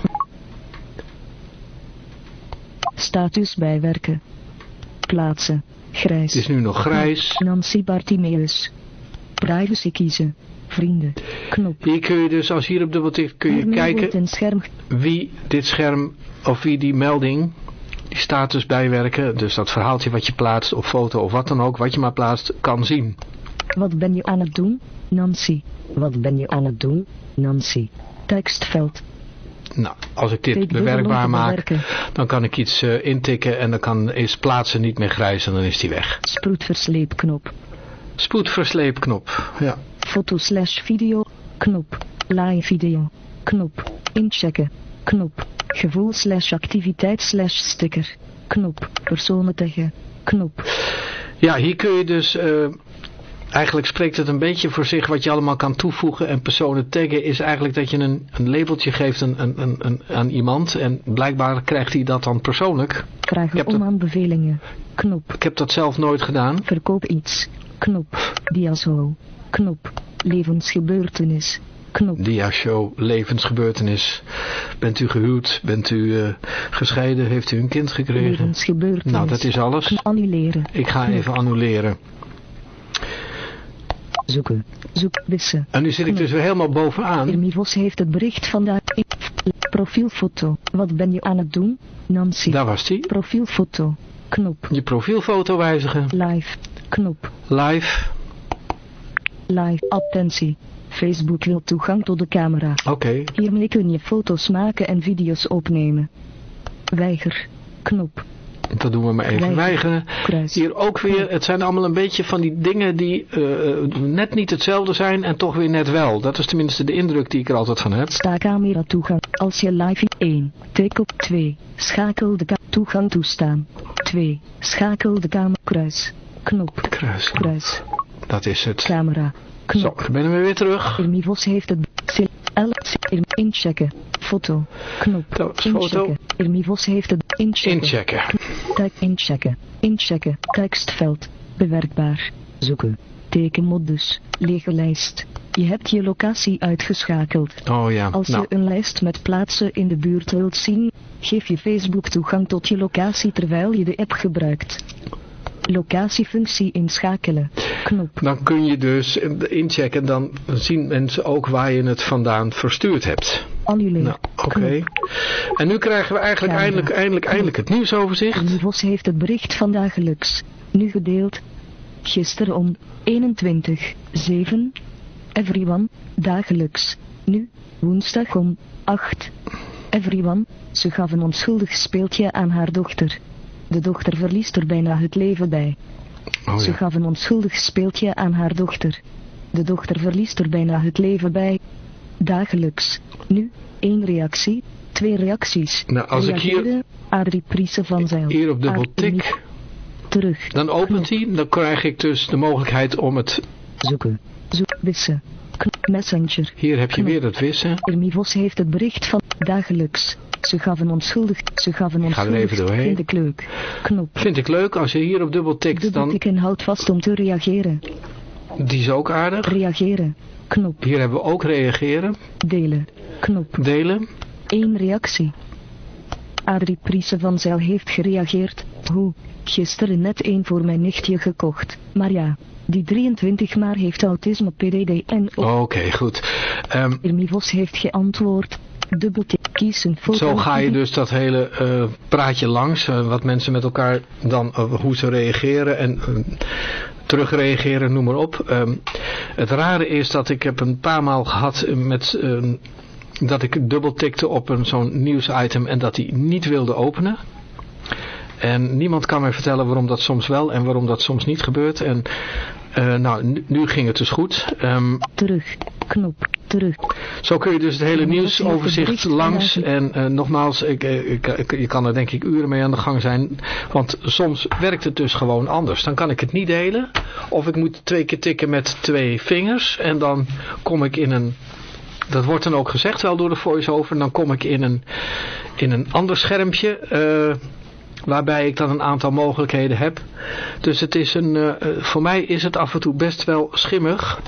Status bijwerken. Plaatsen. Grijs. Het is nu nog grijs. Nancy Bartimeus. Privacy kiezen. Vrienden. Knop. Hier kun je dus, als hier op dubbel tikt, kun je kijken scherm. wie dit scherm, of wie die melding, die status bijwerken, dus dat verhaaltje wat je plaatst op foto of wat dan ook, wat je maar plaatst, kan zien. Wat ben je aan het doen? Nancy. Wat ben je aan het doen? Nancy. Tekstveld. Nou, als ik dit bewerkbaar maak, dan kan ik iets eh, intikken en dan kan, is plaatsen niet meer grijs en dan is die weg. Spoedversleepknop. Spoedversleepknop, ja. Foto slash video. Knop. Live video. Knop. Inchecken. Knop. Gevoel slash activiteit slash sticker. Knop. Personen taggen. Knop. Ja, hier kun je dus... eh, eigenlijk spreekt het een beetje voor zich wat je allemaal kan toevoegen. En personen taggen is eigenlijk dat je een, een labeltje geeft een, een, een, een- aan iemand. En blijkbaar krijgt hij dat dan persoonlijk. Vragen heb om aanbevelingen. Knop. Ik heb dat zelf nooit gedaan. Verkoop iets. Knop. Diasol. Knop. Levensgebeurtenis. Knop. Dia-show, levensgebeurtenis. Bent u gehuwd? Bent u eh, gescheiden? Heeft u een kind gekregen? Levensgebeurtenis. Nou, dat is alles. Annuleren. Ik ga even annuleren. Zoeken. Zoek. Wissen. En nu zit ik dus weer helemaal bovenaan. Ermie Vos heeft het bericht vandaag. Profielfoto. Wat ben je aan het doen? Nancy. Daar was die. Profielfoto. Knop. Je profielfoto wijzigen. Live. Knop. Live. Live. Attentie. Facebook wil toegang tot de camera. Oké. Hiermee kun je foto's maken en video's opnemen. Weiger. Knop. Dat doen we maar even Weigeren. Hier ook weer, het zijn allemaal een beetje van die dingen die eh, net niet hetzelfde zijn en toch weer net wel. Dat is tenminste de indruk die ik er altijd van heb. Sta camera toegang. Als je live 1. Tik op 2. Schakel de. Toegang toestaan. 2. Schakel de camera. Kruis. Knop. Kruis. Kruis. Dat is het. Camera. Zo, Knop. dan ben we weer terug. Ermie Vos heeft het. Sil- L. Erm- Inchecken. Foto. Knop. Inchecken. Ermie Vos heeft het. Inchecken. Inchecken. Inchecken. Inchecken. Tekstveld. Bewerkbaar. Zoeken. Tekenmodus. Lege lijst. Je hebt je locatie uitgeschakeld. Oh ja, Als nou, je een lijst met plaatsen in de buurt wilt zien, geef je Facebook toegang tot je locatie terwijl je de app gebruikt. Locatiefunctie inschakelen. Knop. dan kun je dus inchecken, dan zien mensen ook waar je het vandaan verstuurd hebt. Annuleer. Nou, oké. En nu krijgen we eigenlijk Camera. eindelijk, eindelijk, eindelijk het nieuwsoverzicht. Ernie Vos heeft het bericht van dagelijks. Nu gedeeld. Gisteren om 21, 7. Everyone, dagelijks. Nu, woensdag om 8. Everyone, ze gaf een onschuldig speeltje aan haar dochter. De dochter verliest er bijna het leven bij. Oh Ze ja. gaf een onschuldig speeltje aan haar dochter. De dochter verliest er bijna het leven bij. Dagelijks. Nu, één reactie, twee reacties. Nou, als ik hier- Adrie Priese van Zijl. Hier op Adrie tik, Terug. dan opent hij, dan krijg ik dus de mogelijkheid om het... Zoeken. Zoek. Wissen. Messenger. Hier heb je weer dat wissen. Ermie Vos heeft het bericht van dagelijks. Ze gaf een onschuldig. Ze gaf een ga er onschuldig. even doorheen. Vind ik leuk. Knop. Vind ik leuk, als je hier op dubbel tikt, dan... Dubbeltik en houd vast om te reageren. Die is ook aardig. Reageren. Knop. Hier hebben we ook reageren, Delen. Knop. delen. Eén reactie. Adrie Priese van Zijl heeft gereageerd. Hoe? Gisteren net één voor mijn nichtje gekocht. Maar ja, die 23 maar heeft autisme PDD en ook Oké, goed. Ehm, Irmi Vos heeft geantwoord. Dubbeltik, kies een foto. Zo ga je dus dat hele eh, praatje langs, eh, wat mensen met elkaar dan, eh, hoe ze reageren en terugreageren, noem maar op. Ehm, het rare is dat ik heb een paar maal gehad met, eh, dat ik dubbeltikte op een zo'n nieuwsitem en dat hij niet wilde openen. En niemand kan mij vertellen waarom dat soms wel en waarom dat soms niet gebeurt. En eh, nou, nu, nu ging het dus goed. Ehm, Terug, knop, terug. zo kun je dus het hele nieuwsoverzicht langs. En eh, nogmaals, ik, eh, ik, ik- je kan er denk ik uren mee aan de gang zijn. Want soms werkt het dus gewoon anders. Dan kan ik het niet delen. Of ik moet twee keer tikken met twee vingers. En dan kom ik in een... Dat wordt dan ook gezegd wel door de voice-over. Dan kom ik in een, in een ander schermpje... eh, waarbij ik dan een aantal mogelijkheden heb. Dus het is een, eh, eh, voor mij is het af en toe best wel schimmig.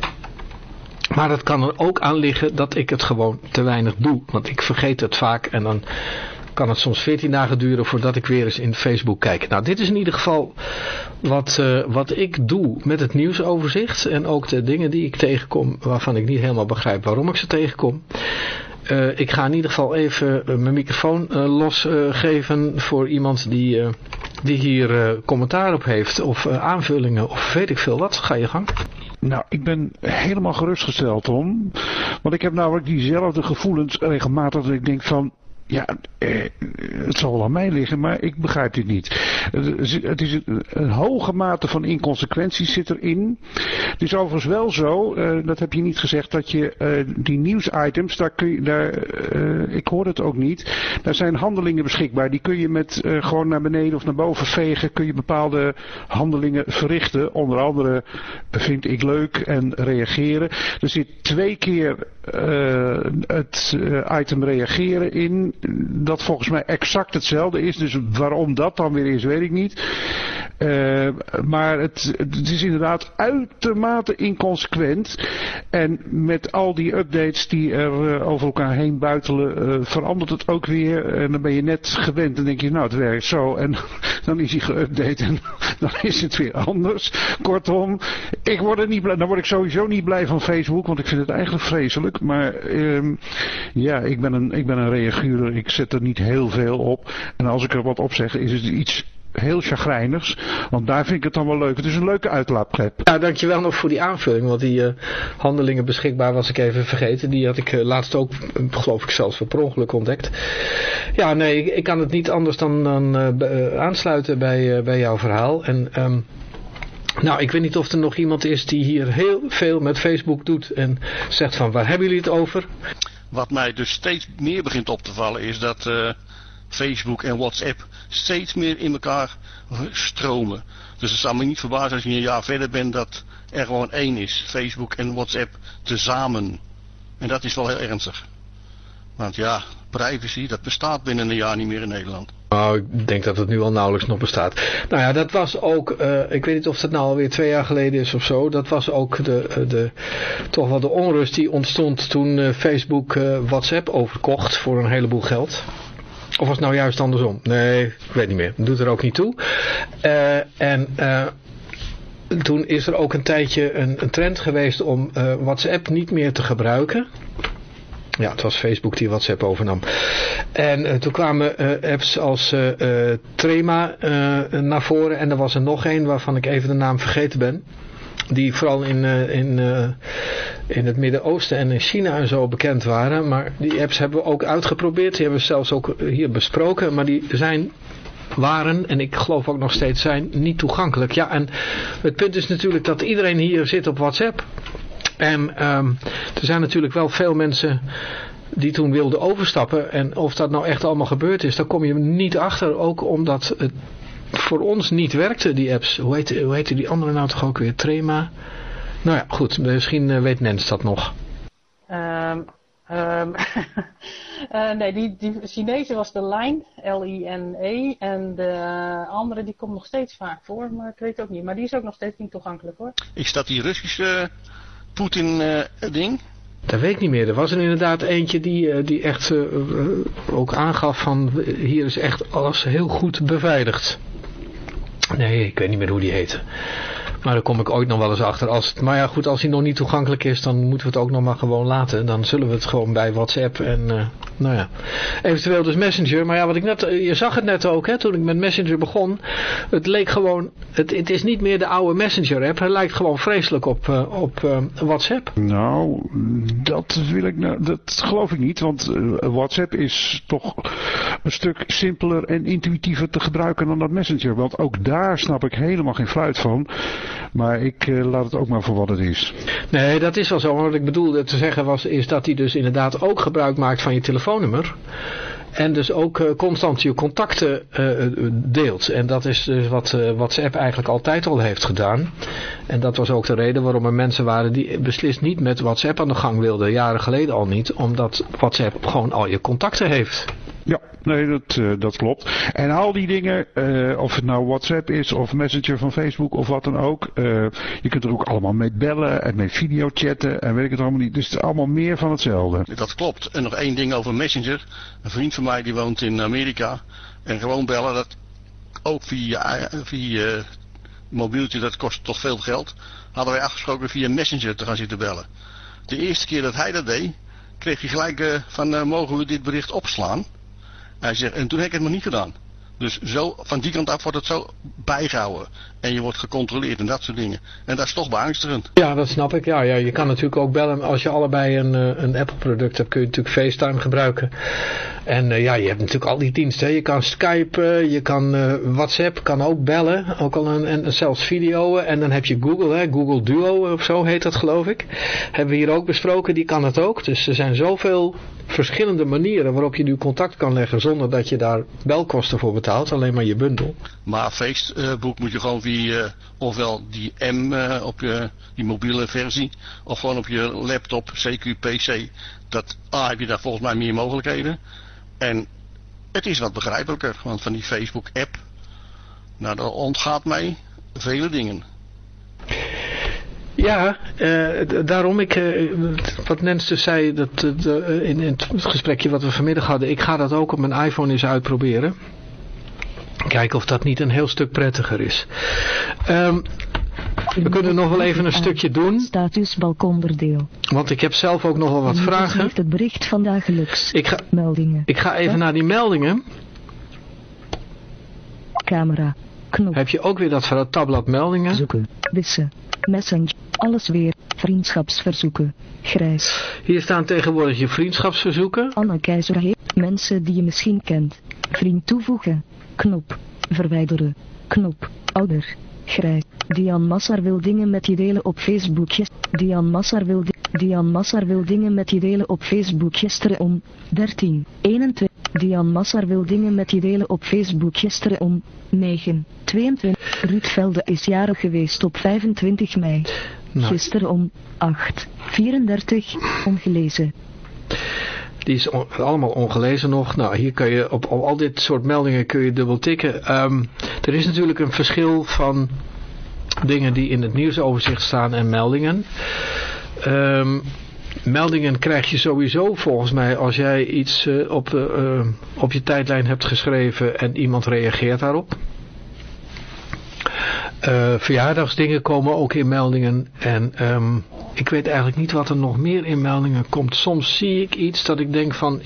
Maar dat kan er ook aan liggen dat ik het gewoon te weinig doe. Want ik vergeet het vaak en dan kan het soms 14 dagen duren voordat ik weer eens in Facebook kijk. Nou, dit is in ieder geval wat, eh, wat ik doe met het nieuwsoverzicht. En ook de dingen die ik tegenkom waarvan ik niet helemaal begrijp waarom ik ze tegenkom. Eh, ik ga in ieder geval even eh, mijn microfoon eh, losgeven voor iemand die, die hier commentaar op heeft. Of aanvullingen of weet ik veel wat. Ga je gang. Nou, ik ben helemaal gerustgesteld, Tom. Want ik heb namelijk diezelfde gevoelens regelmatig dat ik denk van... Ja, eh, het zal wel aan mij liggen, maar ik begrijp dit niet. Het is, een, hoge mate van inconsequenties zit erin. Het is overigens wel zo, eh, dat heb je niet gezegd, dat je eh, die nieuwsitems, daar kun je, daar, eh, ik hoor het ook niet, daar zijn handelingen beschikbaar. Die kun je met eh, gewoon naar beneden of naar boven vegen, kun je bepaalde handelingen verrichten. Onder andere vind ik leuk en reageren. Er zit twee keer eh, het item reageren in, dat volgens mij exact hetzelfde is. Dus waarom dat dan weer is, weet ik niet. Eh, maar het, is inderdaad uitermate inconsequent. En met al die updates die er eh, over elkaar heen buitelen, eh, verandert het ook weer. En dan ben je net gewend en denk je, nou het werkt zo. En dan is hij geüpdate en dan is het weer anders. Kortom, ik word er niet blij. Dan word ik sowieso niet blij van Facebook, want ik vind het eigenlijk vreselijk. Maar ehm, ja, ik ben, een, ik ben een reaguurder. Ik zet er niet heel veel op. En als ik er wat op zeg, is het iets heel chagrijnigs. Want daar vind ik het dan wel leuk. Het is een leuke uitlaatklep. Ja, dankjewel nog voor die aanvulling, want die eh, handelingen beschikbaar was ik even vergeten. Die had ik eh, laatst ook, eh, geloof ik zelfs per ongeluk ontdekt. Ja, nee, ik, ik kan het niet anders dan, dan aansluiten bij, eh, bij jouw verhaal. En ehm, nou, ik weet niet of er nog iemand is die hier heel veel met Facebook doet en zegt van waar hebben jullie het over? Wat mij dus steeds meer begint op te vallen is dat eh, Facebook en WhatsApp steeds meer in elkaar stromen. Dus het zal me niet verbazen als je een jaar verder bent dat er gewoon één is. Facebook en WhatsApp tezamen. En dat is wel heel ernstig. Want ja, privacy, dat bestaat binnen een jaar niet meer in Nederland. Nou, ik denk dat het nu al nauwelijks nog bestaat. Nou ja, dat was ook, eh, ik weet niet of dat nou alweer twee jaar geleden is of zo. Dat was ook de, eh, de, toch wel de onrust die ontstond toen eh, Facebook WhatsApp overkocht voor een heleboel geld. Of was het nou juist andersom? Nee, ik weet niet meer. Doet er ook niet toe. Eh, en eh, toen is er ook een tijdje een, een trend geweest om eh, WhatsApp niet meer te gebruiken. Ja, het was Facebook die WhatsApp overnam. En toen kwamen apps als eh, Trema naar voren. En er was er nog één waarvan ik even de naam vergeten ben. Die vooral in, eh, in, eh, in het Midden-Oosten en in China en zo bekend waren. Maar die apps hebben we ook uitgeprobeerd. Die hebben we zelfs ook hier besproken. Maar die zijn waren, en ik geloof ook nog steeds zijn, niet toegankelijk. Ja, en het punt is natuurlijk dat iedereen hier zit op WhatsApp. En ehm, er zijn natuurlijk wel veel mensen die toen wilden overstappen. En of dat nou echt allemaal gebeurd is, daar kom je niet achter. Ook omdat het voor ons niet werkte, die apps. Hoe heet, hoe heette die andere nou toch ook weer? Trema? Nou ja, goed. Misschien eh, weet Nens dat nog. Ehm, ehm, eh, nee, die, die Chinese was de Line, L-I-N-E. En de andere die komt nog steeds vaak voor, maar ik weet ook niet. Maar die is ook nog steeds niet toegankelijk hoor. Is dat die Russische Poetin eh, ding? Dat weet ik niet meer. Er was er inderdaad eentje die, die echt uh, ook aangaf van hier is echt alles heel goed beveiligd. Nee, ik weet niet meer hoe die heette. Maar daar kom ik ooit nog wel eens achter. Als het, maar ja goed, als hij nog niet toegankelijk is, dan moeten we het ook nog maar gewoon laten. Dan zullen we het gewoon bij WhatsApp en uh, nou ja. Eventueel dus Messenger. Maar ja, wat ik net, je zag het net ook hè, toen ik met Messenger begon. Het leek gewoon, het, het is niet meer de oude Messenger app. Het lijkt gewoon vreselijk op, uh, op uh, WhatsApp. Nou, dat wil ik, nou, dat geloof ik niet. Want WhatsApp is toch een stuk simpeler en intuïtiever te gebruiken dan dat Messenger. Want ook daar snap ik helemaal geen fluit van. Maar ik uh, laat het ook maar voor wat het is. Nee, dat is wel zo. Wat ik bedoelde te zeggen was, is dat hij dus inderdaad ook gebruik maakt van je telefoonnummer. En dus ook uh, constant je contacten uh, deelt. En dat is dus wat WhatsApp eigenlijk altijd al heeft gedaan. En dat was ook de reden waarom er mensen waren die beslist niet met WhatsApp aan de gang wilden. Jaren geleden al niet. Omdat WhatsApp gewoon al je contacten heeft. Ja, nee, dat, uh, dat klopt. En al die dingen, uh, of het nou WhatsApp is of Messenger van Facebook of wat dan ook. Uh, je kunt er ook allemaal mee bellen en mee videochatten en weet ik het allemaal niet. Dus het is allemaal meer van hetzelfde. Dat klopt. En nog één ding over Messenger. Een vriend van mij die woont in Amerika. En gewoon bellen, dat ook via, via mobieltje, dat kost toch veel geld. Hadden wij afgesproken via Messenger te gaan zitten bellen. De eerste keer dat hij dat deed, kreeg hij gelijk van mogen we dit bericht opslaan. Hij zegt, en toen heb ik het nog niet gedaan. Dus zo, van die kant af wordt het zo bijgehouden. En je wordt gecontroleerd en dat soort dingen. En dat is toch beangstigend. Ja, dat snap ik. Ja, ja, je kan natuurlijk ook bellen. Als je allebei een, een Apple product hebt, kun je natuurlijk FaceTime gebruiken. En uh, ja, je hebt natuurlijk al die diensten. Je kan Skype, je kan uh, WhatsApp, kan ook bellen. Ook al een, en zelfs video. En dan heb je Google, hè, Google Duo of zo heet dat geloof ik. Hebben we hier ook besproken, die kan het ook. Dus er zijn zoveel verschillende manieren waarop je nu contact kan leggen zonder dat je daar belkosten voor betaalt. Alleen maar je bundel. Maar Facebook moet je gewoon via ofwel die M uh, op je die mobiele versie of gewoon op je laptop, CQ, PC. Dat A heb je daar volgens mij meer mogelijkheden. En het is wat begrijpelijker, want van die Facebook app, nou dat ontgaat mij vele dingen. Ja, uh, daarom ik, wat Nens dus zei dat, in, in, het gesprekje wat we vanmiddag hadden, ik ga dat ook op mijn iPhone eens uitproberen. Kijken of dat niet een heel stuk prettiger is. Um, we kunnen nog wel even een stukje doen. Status balkonderdeel. Want ik heb zelf ook nog wel wat vragen. heeft het bericht van dagelijks. Ik ga, meldingen. Ik ga even naar die meldingen. Camera. Knop. Heb je ook weer dat tabblad meldingen? Zoeken. Wissen. Messenger. Alles weer. Vriendschapsverzoeken. Grijs. Hier staan tegenwoordig je vriendschapsverzoeken. Anne Keizer mensen die je misschien kent. Vriend toevoegen. Knop. Verwijderen. Knop. Ouder. Grijs. Dian Massar wil dingen met je delen op Facebook. Dian Massar wil, Dian Massar wil dingen met je delen op Facebook gisteren om 13, 21. Dian Massar wil dingen met je delen op Facebook gisteren om 9, 22. Ruud Velde is jarig geweest op 25 mei. Nou. Gisteren om 8, 34. Ongelezen. Die is allemaal ongelezen nog. Nou, hier kun je op, op al dit soort meldingen kun je dubbel tikken. Um, er is natuurlijk een verschil van dingen die in het nieuwsoverzicht staan en meldingen. Um, meldingen krijg je sowieso volgens mij als jij iets uh, op, uh, op je tijdlijn hebt geschreven en iemand reageert daarop. Uh, verjaardagsdingen komen ook in meldingen. En um, ik weet eigenlijk niet wat er nog meer in meldingen komt. Soms zie ik iets dat ik denk van...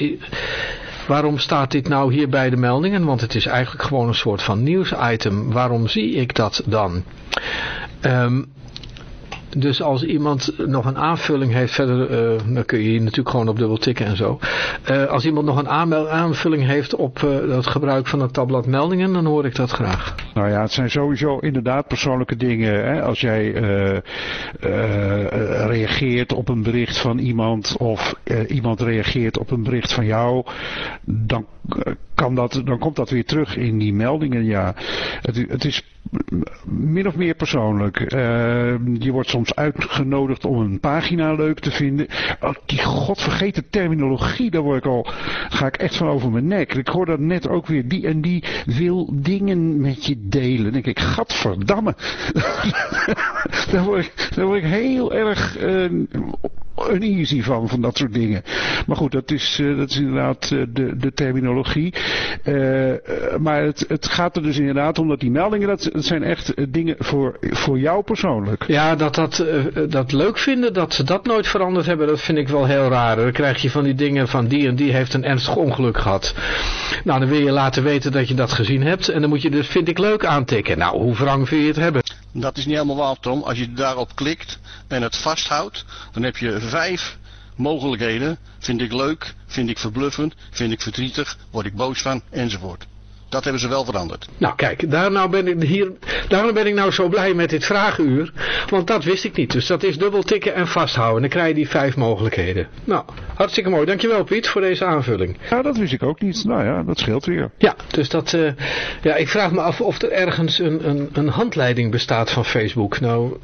Waarom staat dit nou hier bij de meldingen? Want het is eigenlijk gewoon een soort van nieuwsitem. Waarom zie ik dat dan? Um, dus als iemand nog een aanvulling heeft, verder uh, dan kun je hier natuurlijk gewoon op dubbel tikken en zo. Uh, als iemand nog een aanvulling heeft op uh, het gebruik van het tabblad meldingen, dan hoor ik dat graag. Nou ja, het zijn sowieso inderdaad persoonlijke dingen. Hè? Als jij reageert op een bericht van iemand of iemand reageert op een bericht van jou, dan, kan dat, dan komt dat weer terug in die meldingen. Ja, het, het is min of meer persoonlijk. je wordt soms uitgenodigd om een pagina leuk te vinden. Oh, die godvergeten terminologie, daar word ik al, ga ik echt van over mijn nek. Ik hoor dat net ook weer, die en die wil dingen met je delen. Dan denk ik, gadverdamme. daar, word ik, daar word ik heel erg uh, uneasy van, van dat soort dingen. Maar goed, dat is, uh, dat is inderdaad uh, de, de terminologie. Uh, maar het, het gaat er dus inderdaad om dat die meldingen, dat, zijn echt dingen voor, voor jou persoonlijk. Ja, dat, dat, dat leuk vinden, dat ze dat nooit veranderd hebben, dat vind ik wel heel raar. Dan krijg je van die dingen van die en die heeft een ernstig ongeluk gehad. Nou, dan wil je laten weten dat je dat gezien hebt en dan moet je dus, vind ik leuk, aantikken. Nou, hoe wrang vind je het hebben? Dat is niet helemaal waar, Tom. Als je daarop klikt en het vasthoudt, dan heb je vijf mogelijkheden. Vind ik leuk, vind ik verbluffend, vind ik verdrietig, word ik boos van, enzovoort. Dat hebben ze wel veranderd. Nou kijk, daar nou ben ik hier, daarom ben ik nou zo blij met dit vragenuur. Want dat wist ik niet. Dus dat is dubbel tikken en vasthouden. Dan krijg je die vijf mogelijkheden. Nou, hartstikke mooi. Dankjewel Piet voor deze aanvulling. Ja, dat wist ik ook niet. Nou ja, dat scheelt weer. Ja, dus dat... Uh, ja, ik vraag me af of er ergens een, een, een handleiding bestaat van Facebook. Nou,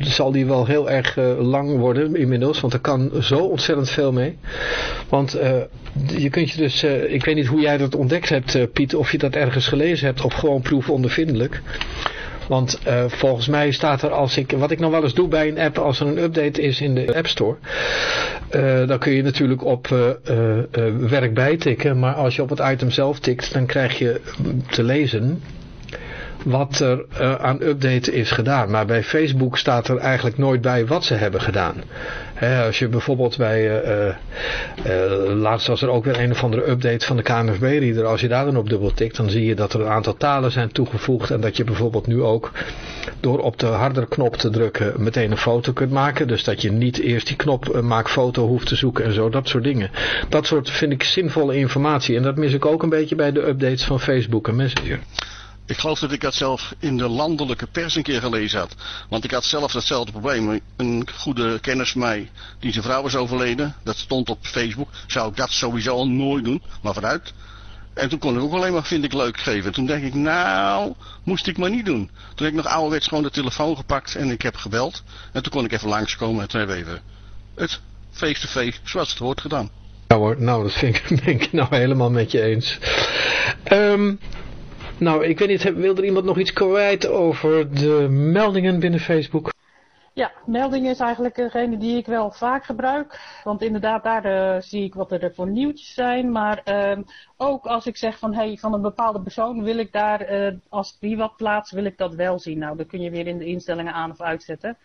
zal die wel heel erg uh, lang worden inmiddels. Want er kan zo ontzettend veel mee. Want uh, je kunt je dus... ik weet niet hoe jij dat ontdekt hebt Piet. Of je dat ergens gelezen hebt of gewoon proefondervindelijk. Want uh, volgens mij staat er als ik, wat ik nog wel eens doe bij een app, als er een update is in de App Store, uh, dan kun je natuurlijk op uh, werk bijtikken. Maar als je op het item zelf tikt, dan krijg je te lezen wat er uh, aan update is gedaan. Maar bij Facebook staat er eigenlijk nooit bij wat ze hebben gedaan. Als je bijvoorbeeld bij, uh, uh, laatst was er ook weer een of andere update van de KNFB-reader. Als je daar dan op dubbel tikt, dan zie je dat er een aantal talen zijn toegevoegd. En dat je bijvoorbeeld nu ook door op de harder knop te drukken meteen een foto kunt maken. Dus dat je niet eerst die knop maak foto hoeft te zoeken en zo. Dat soort dingen. Dat soort vind ik zinvolle informatie. En dat mis ik ook een beetje bij de updates van Facebook en Messenger. Ik geloof dat ik dat zelf in de landelijke pers een keer gelezen had. Want ik had zelf hetzelfde probleem. Een goede kennis van mij, die zijn vrouw was overleden. Dat stond op Facebook. Zou ik dat sowieso al nooit doen. Maar vooruit. En toen kon ik ook alleen maar vind ik leuk geven. Toen denk ik, nou, moest ik maar niet doen. Toen heb ik nog ouderwets gewoon de telefoon gepakt en ik heb gebeld. En toen kon ik even langskomen en toen hebben we even het face-to-face zoals het hoort gedaan. Nou hoor, nou dat vind ik, ben ik nou helemaal met je eens. Um, nou, ik weet niet, wil er iemand nog iets kwijt over de meldingen binnen Facebook? Ja, meldingen is eigenlijk degene die ik wel vaak gebruik. Want inderdaad, daar uh, zie ik wat er voor nieuwtjes zijn. Maar uh, ook als ik zeg van, hey, van een bepaalde persoon wil ik daar, uh, als die wat plaats, wil ik dat wel zien. Nou, dat kun je weer in de instellingen aan of uitzetten.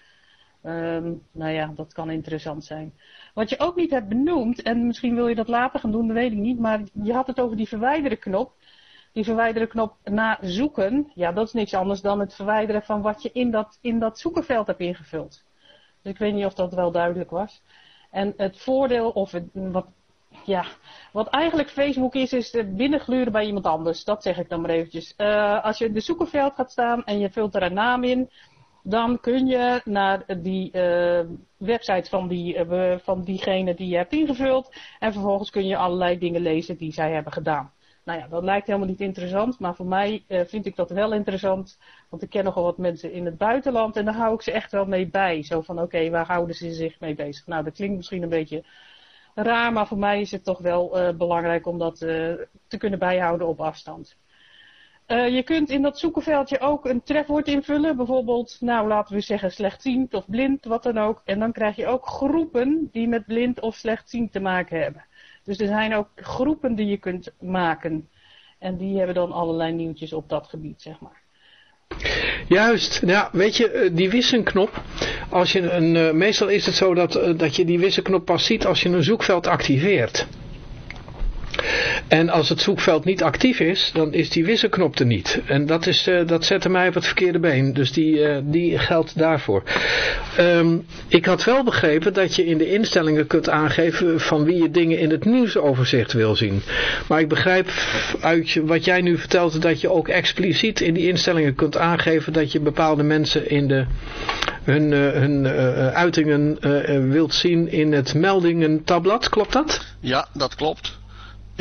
Um, nou ja, dat kan interessant zijn. Wat je ook niet hebt benoemd, en misschien wil je dat later gaan doen, dat weet ik niet. Maar je had het over die verwijderen knop die verwijderen knop na zoeken, ja, dat is niks anders dan het verwijderen van wat je in dat, in dat zoekenveld hebt ingevuld. Dus ik weet niet of dat wel duidelijk was. En het voordeel, of het, wat, ja, wat eigenlijk Facebook is, is binnengluren bij iemand anders. Dat zeg ik dan maar eventjes. Uh, als je in de zoekenveld gaat staan en je vult er een naam in, dan kun je naar die uh, website van, die, uh, van diegene die je hebt ingevuld. En vervolgens kun je allerlei dingen lezen die zij hebben gedaan. Nou ja, dat lijkt helemaal niet interessant, maar voor mij uh, vind ik dat wel interessant. Want ik ken nogal wat mensen in het buitenland en daar hou ik ze echt wel mee bij. Zo van, oké, waar houden ze zich mee bezig? Nou, dat klinkt misschien een beetje raar, maar voor mij is het toch wel uh, belangrijk om dat uh, te kunnen bijhouden op afstand. je kunt in dat zoekenveldje ook een trefwoord invullen. Bijvoorbeeld, nou laten we zeggen slechtziend of blind, wat dan ook. En dan krijg je ook groepen die met blind of slechtziend te maken hebben. Dus er zijn ook groepen die je kunt maken. En die hebben dan allerlei nieuwtjes op dat gebied, zeg maar. Juist, ja, weet je, eh, die wissenknop, als je een, uh, meestal is het zo dat, uh, dat je die wissenknop pas ziet als je een zoekveld activeert. En als het zoekveld niet actief is, dan is die wisselknop er niet. En dat, is, uh, dat zette mij op het verkeerde been. Dus die, uh, die geldt daarvoor. Um, ik had wel begrepen dat je in de instellingen kunt aangeven van wie je dingen in het nieuwsoverzicht wil zien. Maar ik begrijp uit wat jij nu vertelt dat je ook expliciet in die instellingen kunt aangeven dat je bepaalde mensen in de, hun, uh, hun uitingen wilt zien in het meldingen tabblad. Klopt dat? Ja, dat klopt.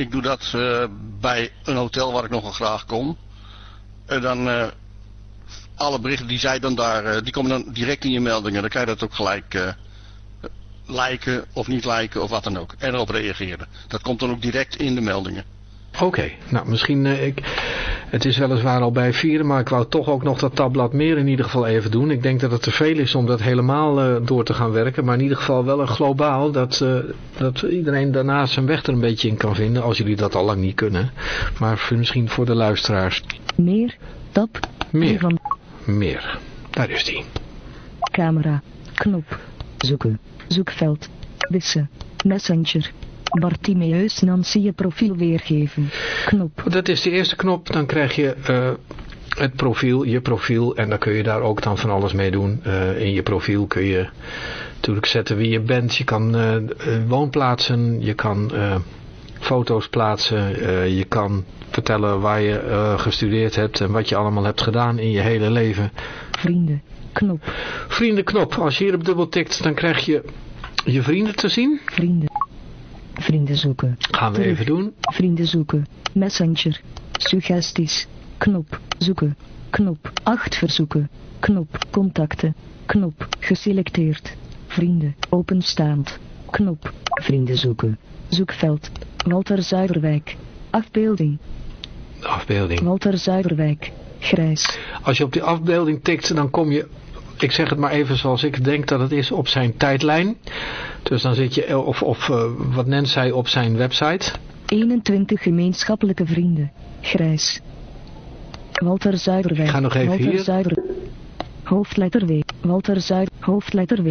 Ik doe dat uh, bij een hotel waar ik nogal graag kom. En dan uh, alle berichten die zij dan daar, uh, die komen dan direct in je meldingen. Dan kan je dat ook gelijk liken of niet liken of wat dan ook. En erop reageren. Dat komt dan ook direct in de meldingen. Oké, nou misschien ik, Het is weliswaar al bij vier, maar ik wou toch ook nog dat tabblad meer in ieder geval even doen. Ik denk dat het te veel is om dat helemaal eh, door te gaan werken. Maar in ieder geval wel een globaal dat, eh, dat iedereen daarna zijn weg er een beetje in kan vinden. Als jullie dat al lang niet kunnen. Maar misschien voor de luisteraars Meer. Tab. Meer. Van meer. Daar is die. camera. Knop. Zoeken. Zoekveld. Wissen. Messenger. Bartimeus Nancy je profiel weergeven. Knop. Dat is de eerste knop. Dan krijg je eh, het profiel, je profiel. En dan kun je daar ook dan van alles mee doen. Eh, in je profiel kun je natuurlijk zetten wie je bent. Je kan eh, woonplaatsen. Je kan foto's plaatsen. je kan vertellen waar je gestudeerd hebt. En wat je allemaal hebt gedaan in je hele leven. Vrienden. Knop. Vriendenknop. Als je hierop dubbel tikt, dan krijg je je vrienden te zien. Vrienden. Vrienden zoeken. Gaan we Terug. even doen. Vrienden zoeken. Messenger. Suggesties. Knop. Zoeken. Knop. 8 verzoeken. Knop. Contacten. Knop. Geselecteerd. Vrienden. Openstaand. Knop. Vrienden zoeken. Zoekveld. Walter Zuiderwijk. Afbeelding. Afbeelding. Walter Zuiderwijk. Grijs. Als je op die afbeelding tikt, dan kom je, ik zeg het maar even zoals ik denk dat het is, op zijn tijdlijn. Dus dan zit je, of, of eh, wat Nens zei, op zijn website. 21 gemeenschappelijke vrienden. Grijs. Walter Zuiderwijk. Ik ga nog even Walter hier. Zuider... Hoofdletter W. Walter Zuider... Hoofdletter W.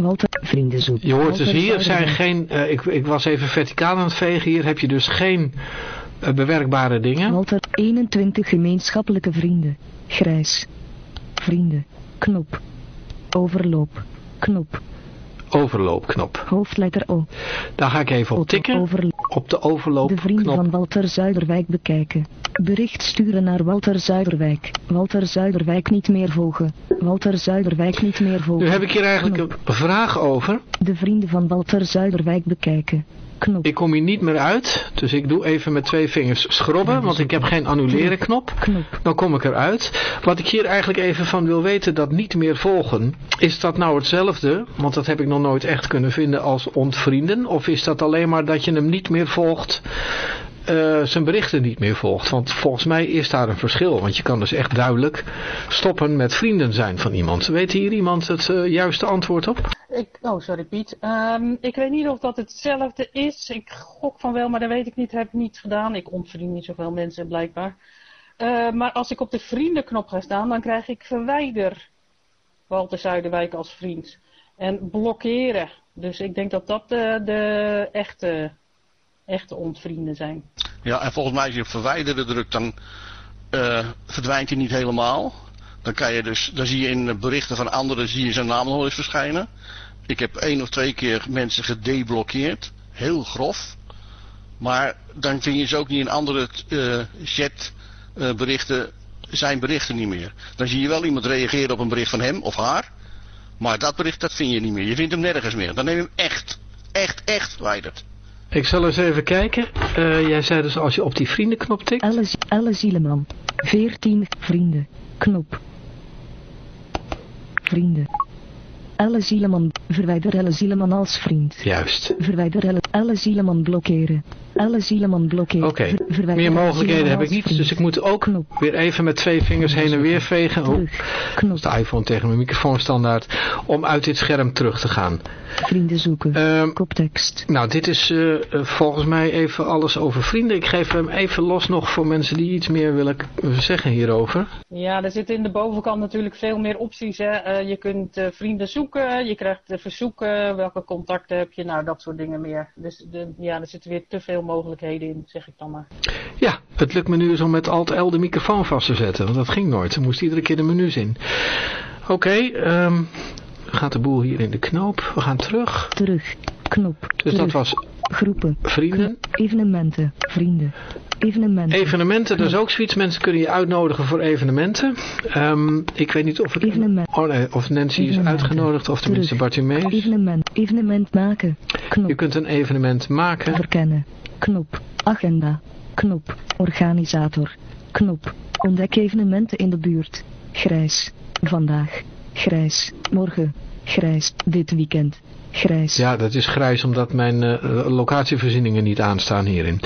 Walter... Vrienden zoeken. Je hoort dus hier zijn geen, eh, ik, ik was even verticaal aan het vegen, hier heb je dus geen eh, bewerkbare dingen. Walter... 21 gemeenschappelijke vrienden. Grijs. Vrienden. Knop. Overloop. Knop. Overloopknop. Hoofdletter O. Daar ga ik even op tikken, Overloop. op de De vrienden overloopknop. van Walter Zuiderwijk bekijken. Bericht sturen naar Walter Zuiderwijk. Walter Zuiderwijk niet meer volgen. Walter Zuiderwijk niet meer volgen. Nu heb ik hier eigenlijk Knop. een vraag over. De vrienden van Walter Zuiderwijk bekijken. Knop. Ik kom hier niet meer uit, dus ik doe even met twee vingers schrobben, want ik heb geen annuleren knop. Knop. Dan kom ik eruit. Wat ik hier eigenlijk even van wil weten, dat niet meer volgen. Is dat nou hetzelfde, want dat heb ik nog nooit echt kunnen vinden als ontvrienden? Of is dat alleen maar dat je hem niet meer volgt, eh, zijn berichten niet meer volgt? Want volgens mij is daar een verschil. Want je kan dus echt duidelijk stoppen met vrienden zijn van iemand. Weet hier iemand het eh, juiste antwoord op? Ik, oh, sorry Piet. Ehm, ik weet niet of dat hetzelfde is. Ik gok van wel, maar dat weet ik niet. Heb ik niet gedaan. Ik ontvriend niet zoveel mensen blijkbaar. Eh, maar als ik op de vriendenknop ga staan, dan krijg ik verwijder Walter Zuiderwijk als vriend. En blokkeren. Dus ik denk dat dat de, de echte, echte ontvrienden zijn. Ja, en volgens mij als je verwijderen drukt, dan eh, verdwijnt hij niet helemaal. Dan, kan je dus, dan zie je in berichten van anderen zie je zijn naam nog eens verschijnen. Ik heb één of twee keer mensen gedeblokkeerd. Heel grof. Maar dan vind je ze ook niet in andere eh chat eh, zijn berichten niet meer. Dan zie je wel iemand reageren op een bericht van hem of haar. Maar dat bericht, dat vind je niet meer. Je vindt hem nergens meer. Dan neem je hem echt, echt, echt verwijderd. Ik zal eens even kijken. Eh, jij zei dus als je op die vriendenknop tikt. Elle, Elle Zieleman. 14 vrienden. Knop. Vrienden. Elle Zieleman. Verwijder Elle Zieleman als vriend. Juist. Verwijder Elle, Elle Zieleman blokkeren. Elle Zieleman blokkeren. Oké, meer mogelijkheden heb ik niet. Dus ik moet ook Knop. weer even met twee vingers heen en weer vegen. Oh, Knop. de iPhone tegen mijn microfoon standaard. Om uit dit scherm terug te gaan. Vrienden zoeken. Ehm, Koptekst. nou, dit is eh, eh, volgens mij even alles over vrienden. Ik geef hem even los nog voor mensen die iets meer willen k- zeggen hierover. Ja, er zitten in de bovenkant natuurlijk veel meer opties. Hè. Eh, je kunt eh, vrienden zoeken, je krijgt eh, verzoeken, welke contacten heb je, nou dat soort dingen meer. Dus de, ja, er zitten weer te veel mogelijkheden in, zeg ik dan maar. Ja, het lukt me nu eens om met Alt-L de microfoon vast te zetten. Want dat ging nooit. Er moest iedere keer de menus in. Oké, ehm, gaat de boel hier in de knoop. We gaan terug. Terug. Knop. Dus Terug. dat was Groepen. vrienden. Evenementen. Vrienden. Evenementen. Evenementen, dat is ook zoiets. Mensen kunnen je uitnodigen voor evenementen. Ehm, ik weet niet of, oh nee, of Nancy is uitgenodigd of tenminste. Bartimeus. Evenement. Evenement maken. Knop. Je kunt een evenement maken. Verkennen. Knop. Agenda. Knop. Organisator. Knop. Ontdek evenementen in de buurt. Grijs. Vandaag. Grijs. Morgen. Grijs. Dit weekend. Grijs. Ja, dat is grijs omdat mijn eh, locatievoorzieningen niet aanstaan hierin.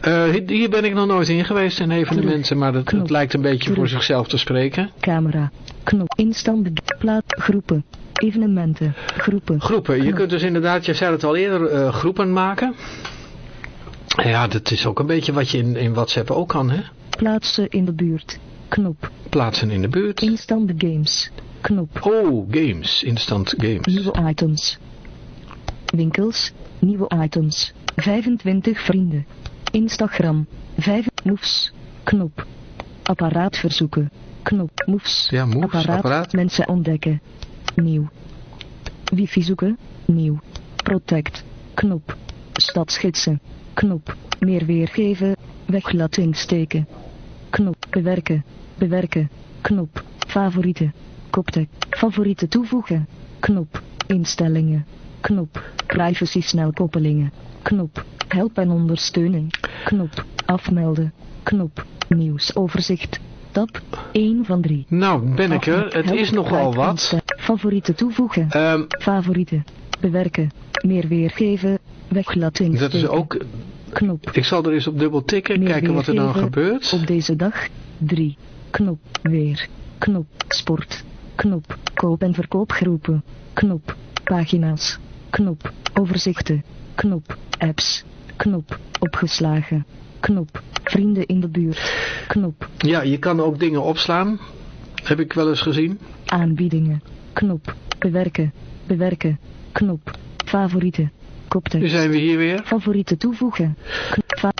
Eh, hier ben ik nog nooit in geweest in evenementen, maar dat, lijkt een beetje voor zichzelf te spreken. Camera. Knop. Instand. Plaat. Groepen. Evenementen. Groepen. Groepen, je Knop. kunt dus inderdaad, je zei het al eerder, eh, groepen maken. Ja, dat is ook een beetje wat je in, in WhatsApp ook kan, hè? Plaatsen in de buurt. Knop. Plaatsen in de buurt. Instant games. Knop. Oh, games, instant games. Nieuwe items. Winkels. Nieuwe items. 25 vrienden. Instagram. 5 moves. Knop. Apparaat verzoeken. Knop. Moves. Ja, moves, apparaat. Mensen ontdekken. Nieuw. Wifi zoeken. Nieuw. Protect. Knop. Stadsgidsen. Knop. Meer weergeven. Weglating steken. Knop. Bewerken. Bewerken. Knop. Favorieten. Koptek. Favorieten toevoegen. Knop. Instellingen. Knop. Privacy snelkoppelingen. Knop. Help en ondersteuning. Knop. Afmelden. Knop. Nieuwsoverzicht. Tab 1 van 3. Nou, ben ik er. Het is nogal wat. Favorieten toevoegen. Ehm, Favorieten. Bewerken. Meer weergeven. Weglating dat is ook... Knop. Ik zal er eens op dubbel tikken, Meer kijken wat er dan gebeurt. Op deze dag. 3. Knop. Weer. Knop. Sport. Knop. Koop- en verkoopgroepen. Knop. Pagina's. Knop. Overzichten. Knop. Apps. Knop. Opgeslagen. Knop. Vrienden in de buurt. Knop. Ja, je kan ook dingen opslaan. Heb ik wel eens gezien. Aanbiedingen. Knop. Bewerken. Bewerken. Knop. Favorieten. Nu Koptekst. zijn we hier weer. Favorieten toevoegen.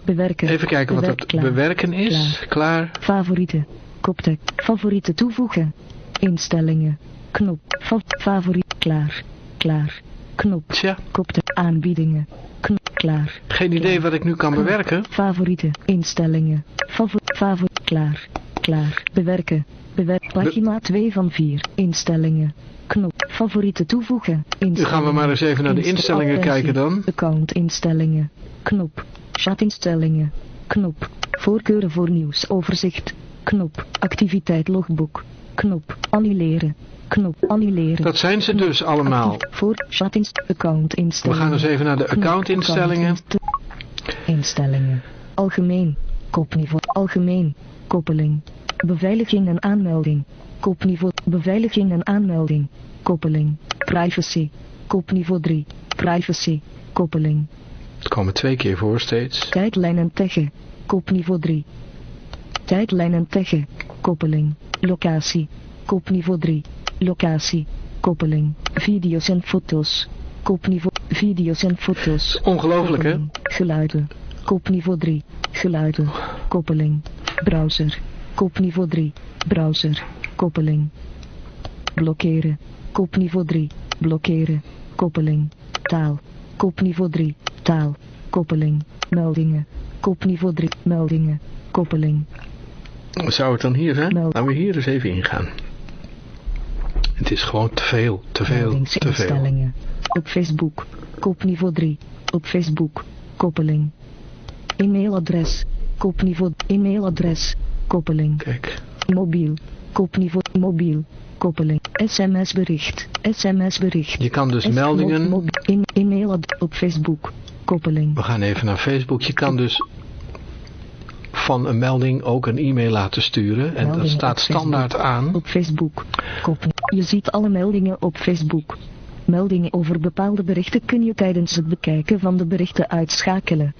Bewerken. Even kijken wat Bewerk- het klaar. bewerken is. Klaar. Favorieten. Koptek. Favorieten toevoegen. Instellingen. Knop. Fa favoriet. Klaar. Klaar. Knop. Tja, Koptek. Aanbiedingen. Knop. Klaar. geen idee wat ik nu kan bewerken. Favorieten. Instellingen. Favor favoriet. Klaar. Klaar. Bewerken. Bewerk. Pagina 2 van 4. Instellingen. Knop. Favorieten toevoegen. Nu gaan we maar eens even naar de Inst- instellingen kijken dan. Account instellingen. Knop. Chatinstellingen. Knop. Voorkeuren voor nieuwsoverzicht. Knop. Activiteit logboek. Knop. Annuleren. Knop. Annuleren. Dat zijn ze dus allemaal. Actief- Voor chatinst account We instellingen. gaan dus even naar de. Account inst- Instellingen. Algemeen. Kopniveau. Algemeen. Koppeling. Beveiliging en aanmelding. Kopniveau. Beveiliging en aanmelding. Koppeling. Privacy. Kopniveau 3. Privacy. Koppeling. Het komen twee keer voor steeds. Tijdlijn en taggen. Kopniveau 3. Tijdlijn en taggen. Koppeling. Locatie. Kopniveau 3. Locatie. Koppeling. Video's en foto's. Kopniveau. Video's en foto's. Ongelooflijk hè? Geluiden. Kopniveau 3. Geluiden. Koppeling. Browser. Kopniveau 3. Browser. Koppeling. Blokkeren. Kopniveau 3. Blokkeren. Koppeling. Taal. Kopniveau 3. Taal. Koppeling. Meldingen. Kopniveau 3. Meldingen. Koppeling. Zou het dan hier zijn? Meld- Laten we hier eens even ingaan. Het is gewoon te veel, te veel, te veel. Op Facebook. Kopniveau 3. Op Facebook. Koppeling. E-mailadres. Kopniveau. E-mailadres. Koppeling. Kijk, Mobiel. Kopniveau. Mobiel. Koppeling. SMS bericht. SMS bericht. je kan dus S- meldingen... in- E-mail ad- op Facebook. Koppeling. We gaan even naar Facebook. Je kan dus van een melding ook een e-mail laten sturen. En dat staat Facebook. standaard aan. Op Facebook. Koppel. Je ziet alle meldingen op Facebook. Meldingen over bepaalde berichten kun je tijdens het bekijken van de berichten uitschakelen.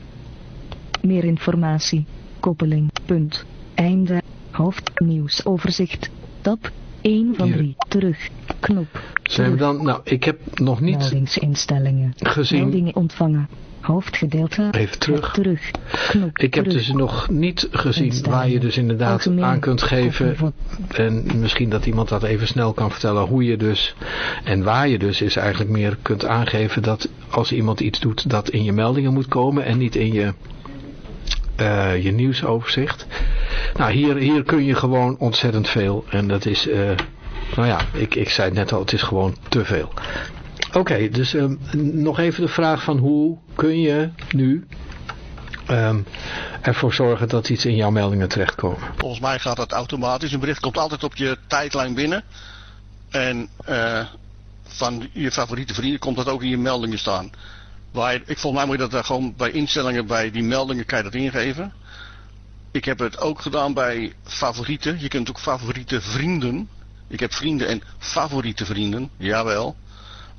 Meer informatie. Koppeling. Punt. Einde. Hoofdnieuwsoverzicht. Tab 1 van Hier. 3. Terug. Knop. Zijn we dan... Nou, ik heb nog niet Meldingsinstellingen. gezien... Meldingen ontvangen. Hoofdgedeelte. Even terug. Terug. Knop. Ik heb terug. dus nog niet gezien waar je dus inderdaad Algemeen. aan kunt geven. En misschien dat iemand dat even snel kan vertellen hoe je dus en waar je dus is eigenlijk meer kunt aangeven dat als iemand iets doet dat in je meldingen moet komen en niet in je, eh, je nieuwsoverzicht. Nou hier, hier kun je gewoon ontzettend veel en dat is, eh, nou ja, ik, ik zei het net al, het is gewoon te veel. Oké, dus ehm, nog even de vraag van hoe kun je nu ehm, ervoor zorgen dat iets in jouw meldingen terechtkomen. Volgens mij gaat dat automatisch. Een bericht komt altijd op je tijdlijn binnen. En eh, van je favoriete vrienden, komt dat ook in je meldingen staan. Waar, ik volgens mij moet dat daar gewoon bij instellingen, bij die meldingen, kan je dat ingeven. Ik heb het ook gedaan bij favorieten. Je kunt ook favoriete vrienden. Ik heb vrienden en favoriete vrienden, jawel.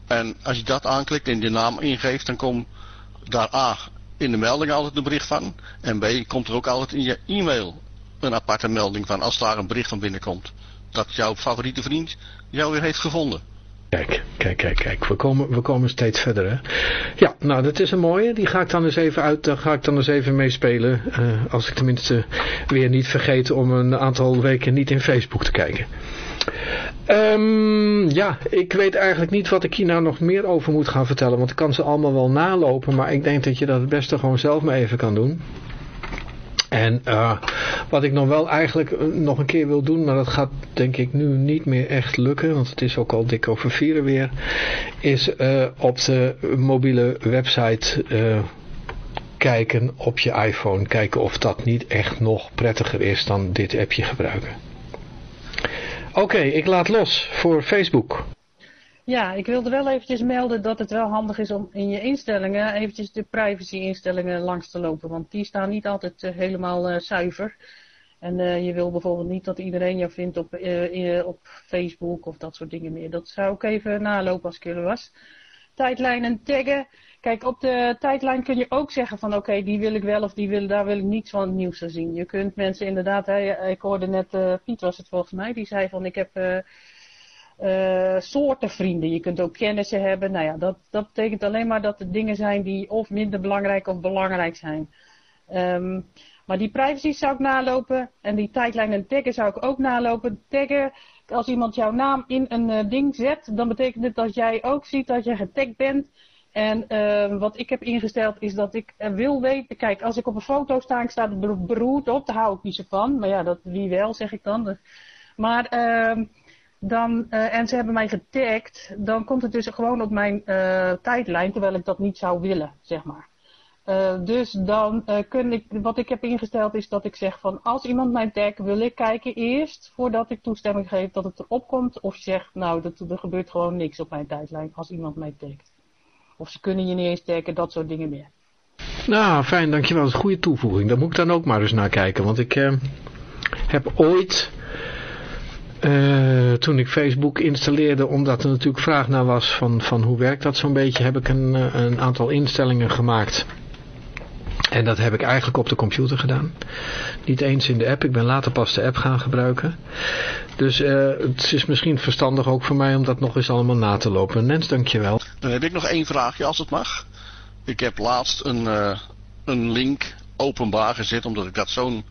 En als je dat aanklikt en je naam ingeeft, dan komt daar A in de melding altijd een bericht van. En B komt er ook altijd in je e-mail een aparte melding van als daar een bericht van binnenkomt. Dat jouw favoriete vriend jou weer heeft gevonden. Kijk, kijk, kijk, kijk. We komen, we komen steeds verder, hè. Ja, nou, dat is een mooie. Die ga ik dan eens even uit, ga ik dan eens even meespelen. Uh, als ik tenminste weer niet vergeet om een aantal weken niet in Facebook te kijken. Um, ja, ik weet eigenlijk niet wat ik hier nou nog meer over moet gaan vertellen. Want ik kan ze allemaal wel nalopen. Maar ik denk dat je dat het beste gewoon zelf maar even kan doen. En uh, wat ik nog wel eigenlijk eh, nog een keer wil doen, maar dat gaat denk ik nu niet meer echt lukken, want het is ook al dik over vieren weer, is uh, op de mobiele website kijken op je iPhone, kijken of dat niet echt nog prettiger is dan dit appje gebruiken. Oké, ik laat los voor Facebook. Ja, ik wilde wel eventjes melden dat het wel handig is om in je instellingen eventjes de privacy instellingen langs te lopen. Want die staan niet altijd uh, helemaal uh, zuiver. En uh, je wil bijvoorbeeld niet dat iedereen jou vindt op, op Facebook of dat soort dingen meer. Dat zou ik even nalopen als ik er was. Tijdlijnen taggen. Kijk, op de tijdlijn kun je ook zeggen van oké, die wil ik wel of die wil, daar wil ik niets van het nieuws zien. Je kunt mensen inderdaad, hè, ik hoorde net, Piet was het volgens mij, die zei van ik heb uh, soorten vrienden. Je kunt ook kennissen hebben. Nou ja, dat, dat betekent alleen maar dat er dingen zijn die of minder belangrijk of belangrijk zijn. Um, maar die privacy zou ik nalopen. En die tijdlijn en taggen zou ik ook nalopen. Taggen, als iemand jouw naam in een uh, ding zet, dan betekent het dat jij ook ziet dat je getagd bent. En uh, wat ik heb ingesteld is dat ik wil weten, kijk, als ik op een foto sta, ik sta er beroerd op, daar hou ik niet zo van. Maar ja, dat, wie wel, zeg ik dan. Maar uh, dan, uh, en ze hebben mij getagd, dan komt het dus gewoon op mijn uh, tijdlijn, terwijl ik dat niet zou willen, zeg maar. Uh, dus dan kun ik, wat ik heb ingesteld is dat ik zeg van als iemand mij tagt, wil ik kijken eerst voordat ik toestemming geef dat het erop komt. Of zeg, nou, dat, er gebeurt gewoon niks op mijn tijdlijn als iemand mij tagt. Of ze kunnen je niet eens taggen, dat soort dingen meer. Nou, fijn, dankjewel. Dat is een goede toevoeging. Daar moet ik dan ook maar eens naar kijken. Want ik heb ooit uh, toen ik Facebook installeerde, omdat er natuurlijk vraag naar was van, van hoe werkt dat zo'n beetje, heb ik een, eh, een aantal instellingen gemaakt. En dat heb ik eigenlijk op de computer gedaan. Niet eens in de app, ik ben later pas de app gaan gebruiken. Dus uh, het is misschien verstandig ook voor mij om dat nog eens allemaal na te lopen. Nens, dankjewel. Dan heb ik nog één vraagje als het mag. Ik heb laatst een, een link openbaar gezet, omdat ik dat zo'n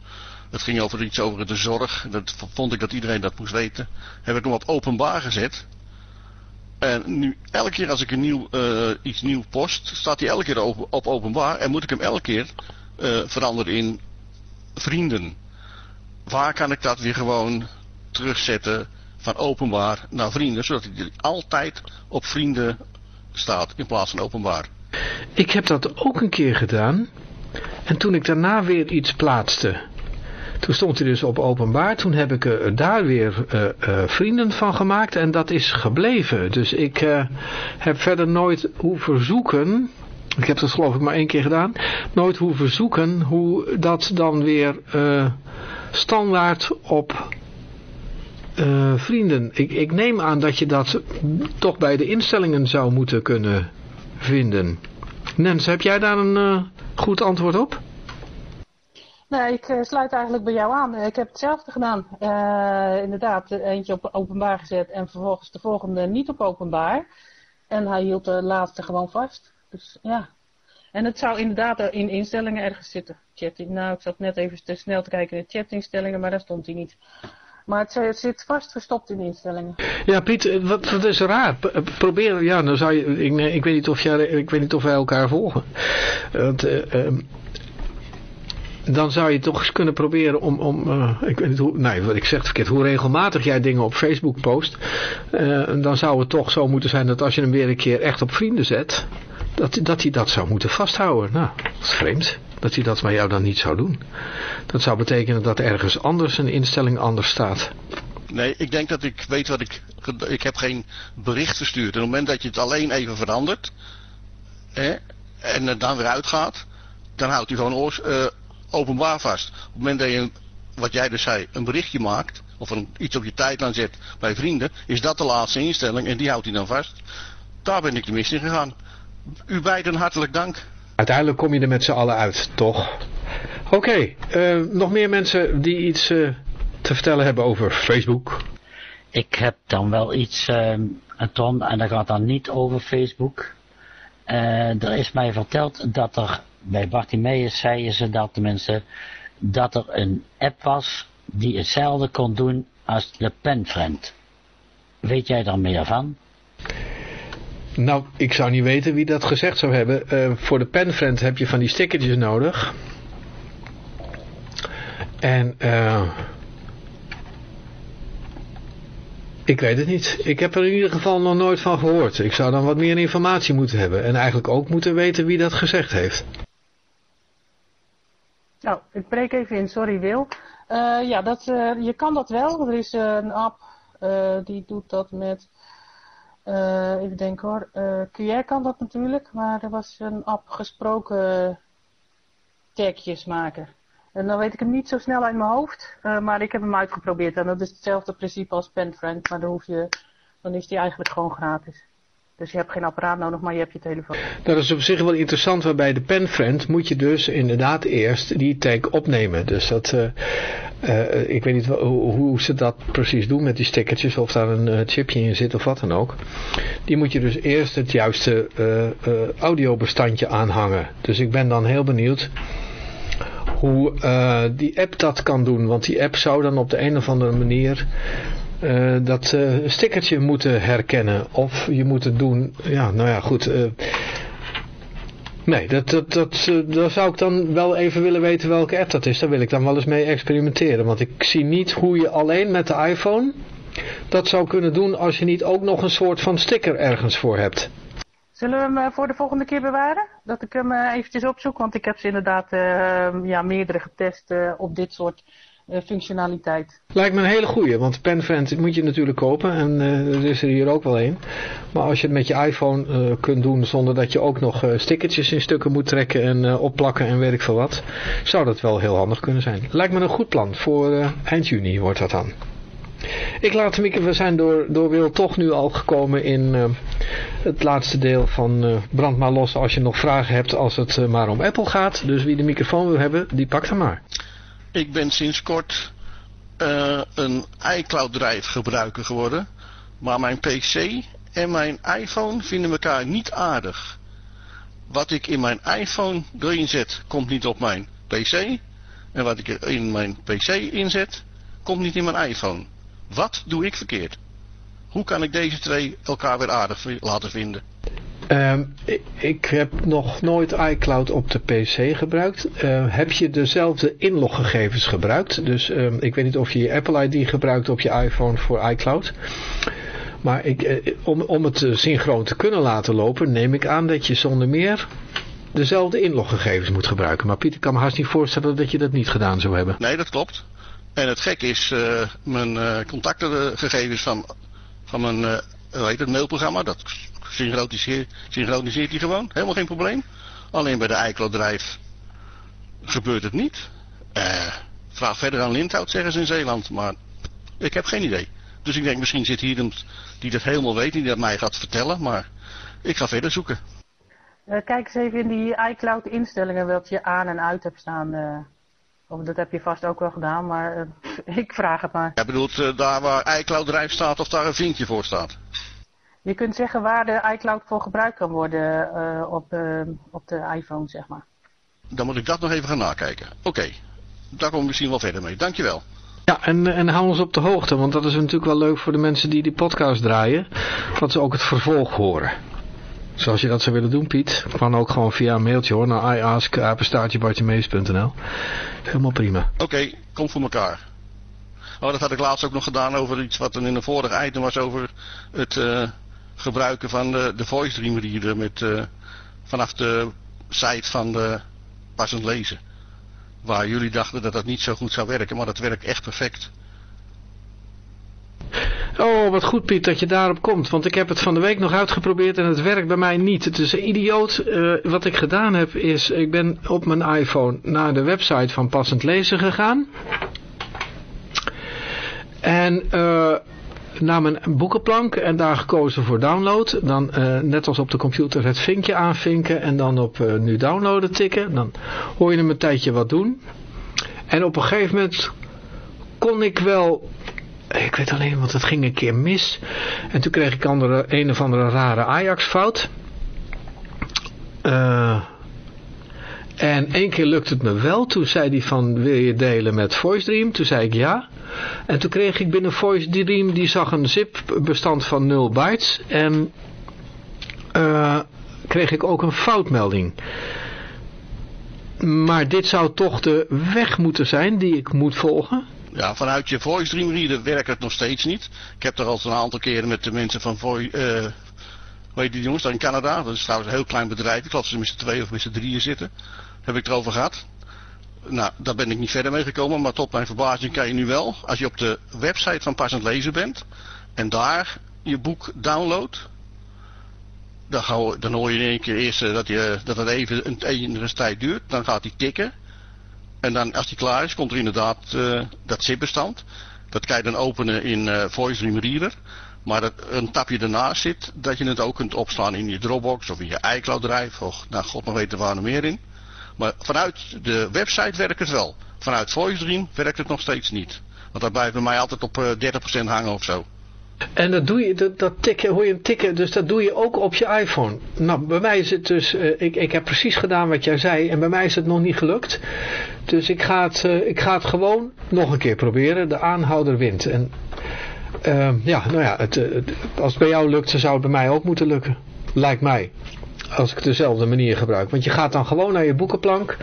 het ging over iets over de zorg. Dat vond ik dat iedereen dat moest weten. Heb ik hem op openbaar gezet. En nu, elke keer als ik een nieuw, uh, iets nieuw post, staat hij elke keer op, op openbaar. En moet ik hem elke keer uh, veranderen in vrienden. Waar kan ik dat weer gewoon terugzetten van openbaar naar vrienden. Zodat hij altijd op vrienden staat in plaats van openbaar. Ik heb dat ook een keer gedaan. En toen ik daarna weer iets plaatste toen stond hij dus op openbaar. Toen heb ik er daar weer uh, uh, vrienden van gemaakt. En dat is gebleven. Dus ik uh, heb verder nooit hoeven zoeken. Ik heb dat geloof ik maar één keer gedaan. Nooit hoeven zoeken hoe dat dan weer standaard op vrienden. Ik, ik neem aan dat je dat toch bij de instellingen zou moeten kunnen vinden. Nens, heb jij daar een goed antwoord op? Nee, ik uh, sluit eigenlijk bij jou aan. Ik heb hetzelfde gedaan. Uh, inderdaad, eentje op openbaar gezet en vervolgens de volgende niet op openbaar. En hij hield de laatste gewoon vast. Dus ja. En het zou inderdaad in instellingen ergens zitten. Chatting. Nou, ik zat net even te snel te kijken in de chatinstellingen, maar daar stond hij niet. Maar het, zit vast verstopt in instellingen. Ja, Piet, wat, wat is raar? Probeer, ja, dan zou je, ik, ik, weet niet of jij, ik weet niet of wij elkaar volgen. Want, uh, dan zou je toch eens kunnen proberen om, om uh, ik weet niet hoe, nee, wat ik zeg het verkeerd, hoe regelmatig jij dingen op Facebook post, uh, dan zou het toch zo moeten zijn dat als je hem weer een keer echt op vrienden zet, dat, dat hij dat zou moeten vasthouden. Nou, dat is vreemd, dat hij dat bij jou dan niet zou doen. Dat zou betekenen dat ergens anders een instelling anders staat. Nee, ik denk dat ik weet wat ik... Ik heb geen bericht verstuurd. En op het moment dat je het alleen even verandert... Hè, en het dan weer uitgaat... Dan houdt hij gewoon oors, uh, openbaar vast. Op het moment dat je, wat jij dus zei, een berichtje maakt... Of een, iets op je tijdlijn zet bij vrienden... Is dat de laatste instelling en die houdt hij dan vast. Daar ben ik de mist in gegaan. U beiden hartelijk dank. Uiteindelijk kom je er met z'n allen uit, toch? Oké, okay, uh, nog meer mensen die iets uh, te vertellen hebben over Facebook? Ik heb dan wel iets, uh, Ton, en dat gaat dan niet over Facebook. Uh, er is mij verteld dat er, bij Bartimeus zeiden ze dat tenminste, dat er een app was die hetzelfde kon doen als de Penfriend. Weet jij daar meer van? Nou, ik zou niet weten wie dat gezegd zou hebben. Uh, voor de Penfriend heb je van die stickertjes nodig. En uh, ik weet het niet. Ik heb er in ieder geval nog nooit van gehoord. Ik zou dan wat meer informatie moeten hebben. En eigenlijk ook moeten weten wie dat gezegd heeft. Nou, ik breek even in. Sorry Wil. Uh, ja, dat, uh, je kan dat wel. Er is een app die doet dat met... even denken hoor. QR kan dat natuurlijk. Maar er was een app gesproken tagjes maken. En dan weet ik hem niet zo snel uit mijn hoofd. Maar ik heb hem uitgeprobeerd. En dat is hetzelfde principe als PenFriend. Maar dan, hoef je, dan is die eigenlijk gewoon gratis. Dus je hebt geen apparaat nodig, maar je hebt je telefoon. Dat is op zich wel interessant. Waarbij de PenFriend moet je dus inderdaad eerst die tag opnemen. Dus dat... Uh, uh, ik weet niet hoe, hoe, ze dat precies doen met die stickertjes. Of daar een chipje in zit of wat dan ook. Die moet je dus eerst het juiste audiobestandje aanhangen. Dus ik ben dan heel benieuwd hoe die app dat kan doen. Want die app zou dan op de een of andere manier uh, dat uh, stickertje moeten herkennen. Of je moet het doen, ja, nou ja, goed. nee, dat, dat, dat, daar zou ik dan wel even willen weten welke app dat is. Daar wil ik dan wel eens mee experimenteren. Want ik zie niet hoe je alleen met de iPhone dat zou kunnen doen als je niet ook nog een soort van sticker ergens voor hebt. Zullen we hem voor de volgende keer bewaren? Dat ik hem eventjes opzoek, want ik heb ze inderdaad ja, meerdere getest op dit soort functionaliteit. Lijkt me een hele goeie, want PenFriend moet je natuurlijk kopen en er is er hier ook wel een. Maar als je het met je iPhone kunt doen zonder dat je ook nog stickertjes in stukken moet trekken en opplakken en werk veel wat, zou dat wel heel handig kunnen zijn. Lijkt me een goed plan, voor eind juni wordt dat dan. Ik laat Mieke, we zijn door, door Wil toch nu al gekomen in het laatste deel van uh, Brand maar los als je nog vragen hebt als het maar om Apple gaat. Dus wie de microfoon wil hebben, die pakt hem maar. Ik ben sinds kort een iCloud drive gebruiker geworden. Maar mijn PC en mijn iPhone vinden elkaar niet aardig. Wat ik in mijn iPhone erin zet, komt niet op mijn PC. En wat ik in mijn PC inzet, komt niet in mijn iPhone. Wat doe ik verkeerd? Hoe kan ik deze twee elkaar weer aardig laten vinden? Um, ik heb nog nooit iCloud op de PC gebruikt. Uh, heb je dezelfde inloggegevens gebruikt? Dus um, ik weet niet of je je Apple ID gebruikt op je iPhone voor iCloud. Maar ik, uh, om, om het synchroon te kunnen laten lopen, neem ik aan dat je zonder meer dezelfde inloggegevens moet gebruiken. Maar Pieter kan me haast niet voorstellen dat je dat niet gedaan zou hebben. Nee, dat klopt. En het gek is, uh, mijn uh, contactgegevens van, van mijn hoe heet het, mailprogramma, dat synchroniseert, hij gewoon. Helemaal geen probleem. Alleen bij de iCloud Drive gebeurt het niet. vraag verder aan Lindhout, zeggen ze in Zeeland. Maar ik heb geen idee. Dus ik denk, misschien zit hier iemand die dat helemaal weet, die dat mij gaat vertellen. Maar ik ga verder zoeken. kijk eens even in die iCloud instellingen wat je aan en uit hebt staan. Of dat heb je vast ook wel gedaan, maar uh, ik vraag het maar. Jij bedoelt uh, daar waar iCloud Drive staat of daar een vinkje voor staat? Je kunt zeggen waar de iCloud voor gebruikt kan worden uh, op, op de iPhone, zeg maar. Dan moet ik dat nog even gaan nakijken. Oké, okay. daar komen we misschien wel verder mee. Dankjewel. Ja, en, en hou ons op de hoogte, want dat is natuurlijk wel leuk voor de mensen die die podcast draaien. Dat ze ook het vervolg horen. Zoals je dat zou willen doen, Piet. Kan ook gewoon via een mailtje hoor, naar iask.apenstaartjebartjemees.nl. Helemaal prima. Oké, kom voor elkaar. Oh, dat had ik laatst ook nog gedaan over iets wat in een vorige item was over het uh, gebruiken van de, de voice dream reader met, uh, vanaf de site van de passend lezen. Waar jullie dachten dat dat niet zo goed zou werken, maar dat werkt echt perfect. Oh, wat goed Piet dat je daarop komt. Want ik heb het van de week nog uitgeprobeerd en het werkt bij mij niet. Het is idioot. Uh, wat ik gedaan heb is, ik ben op mijn iPhone naar de website van Passend Lezen gegaan. En uh, naar mijn boekenplank en daar gekozen voor download. Dan uh, net als op de computer het vinkje aanvinken en dan op nu downloaden tikken. Dan hoor je hem een tijdje wat doen. En op een gegeven moment kon ik wel... Ik weet alleen, want het ging een keer mis. En toen kreeg ik andere, een of andere rare Ajax fout. Uh, en één keer lukte het me wel. Toen zei hij van, wil je delen met Voice Dream? Toen zei ik ja. En toen kreeg ik binnen Voice Dream, die zag een zip bestand van 0 bytes. En uh, kreeg ik ook een foutmelding. Maar dit zou toch de weg moeten zijn die ik moet volgen? Ja, vanuit je Voice Dream Reader werkt het nog steeds niet. Ik heb er al een aantal keren met de mensen van Voice... Uh, hoe heet die jongens daar in Canada? Dat is trouwens een heel klein bedrijf. Ik geloof ze met z'n twee of met z'n drieën zitten. Heb ik erover gehad. Nou, daar ben ik niet verder mee gekomen, maar tot mijn verbazing kan je nu wel, als je op de website van Passend Lezen bent, en daar je boek downloadt, dan, dan hoor je in één keer eerst dat, je, dat het even een enige tijd duurt, dan gaat hij tikken, en dan als die klaar is, komt er inderdaad uh, dat zip-bestand. Dat kan je dan openen in uh, Voice Dream Reader. Maar dat een tapje ernaast zit, dat je het ook kunt opslaan in je Dropbox of in je iCloud Drive. Of nou, god maar weten waar er meer in. Maar vanuit de website werkt het wel. Vanuit VoiceDream werkt het nog steeds niet. Want dat blijft bij mij altijd op 30% hangen of zo. En dat doe je, dat, tikken, hoor je hem tikken, dus dat doe je ook op je iPhone. Nou, bij mij is het dus, uh, ik, ik heb precies gedaan wat jij zei en bij mij is het nog niet gelukt. Dus ik ga het, uh, ik ga het gewoon nog een keer proberen, de aanhouder wint. En uh, ja, nou ja, het, het, als het bij jou lukt, dan zou het bij mij ook moeten lukken. Lijkt mij. Als ik dezelfde manier gebruik. Want je gaat dan gewoon naar je boekenplank.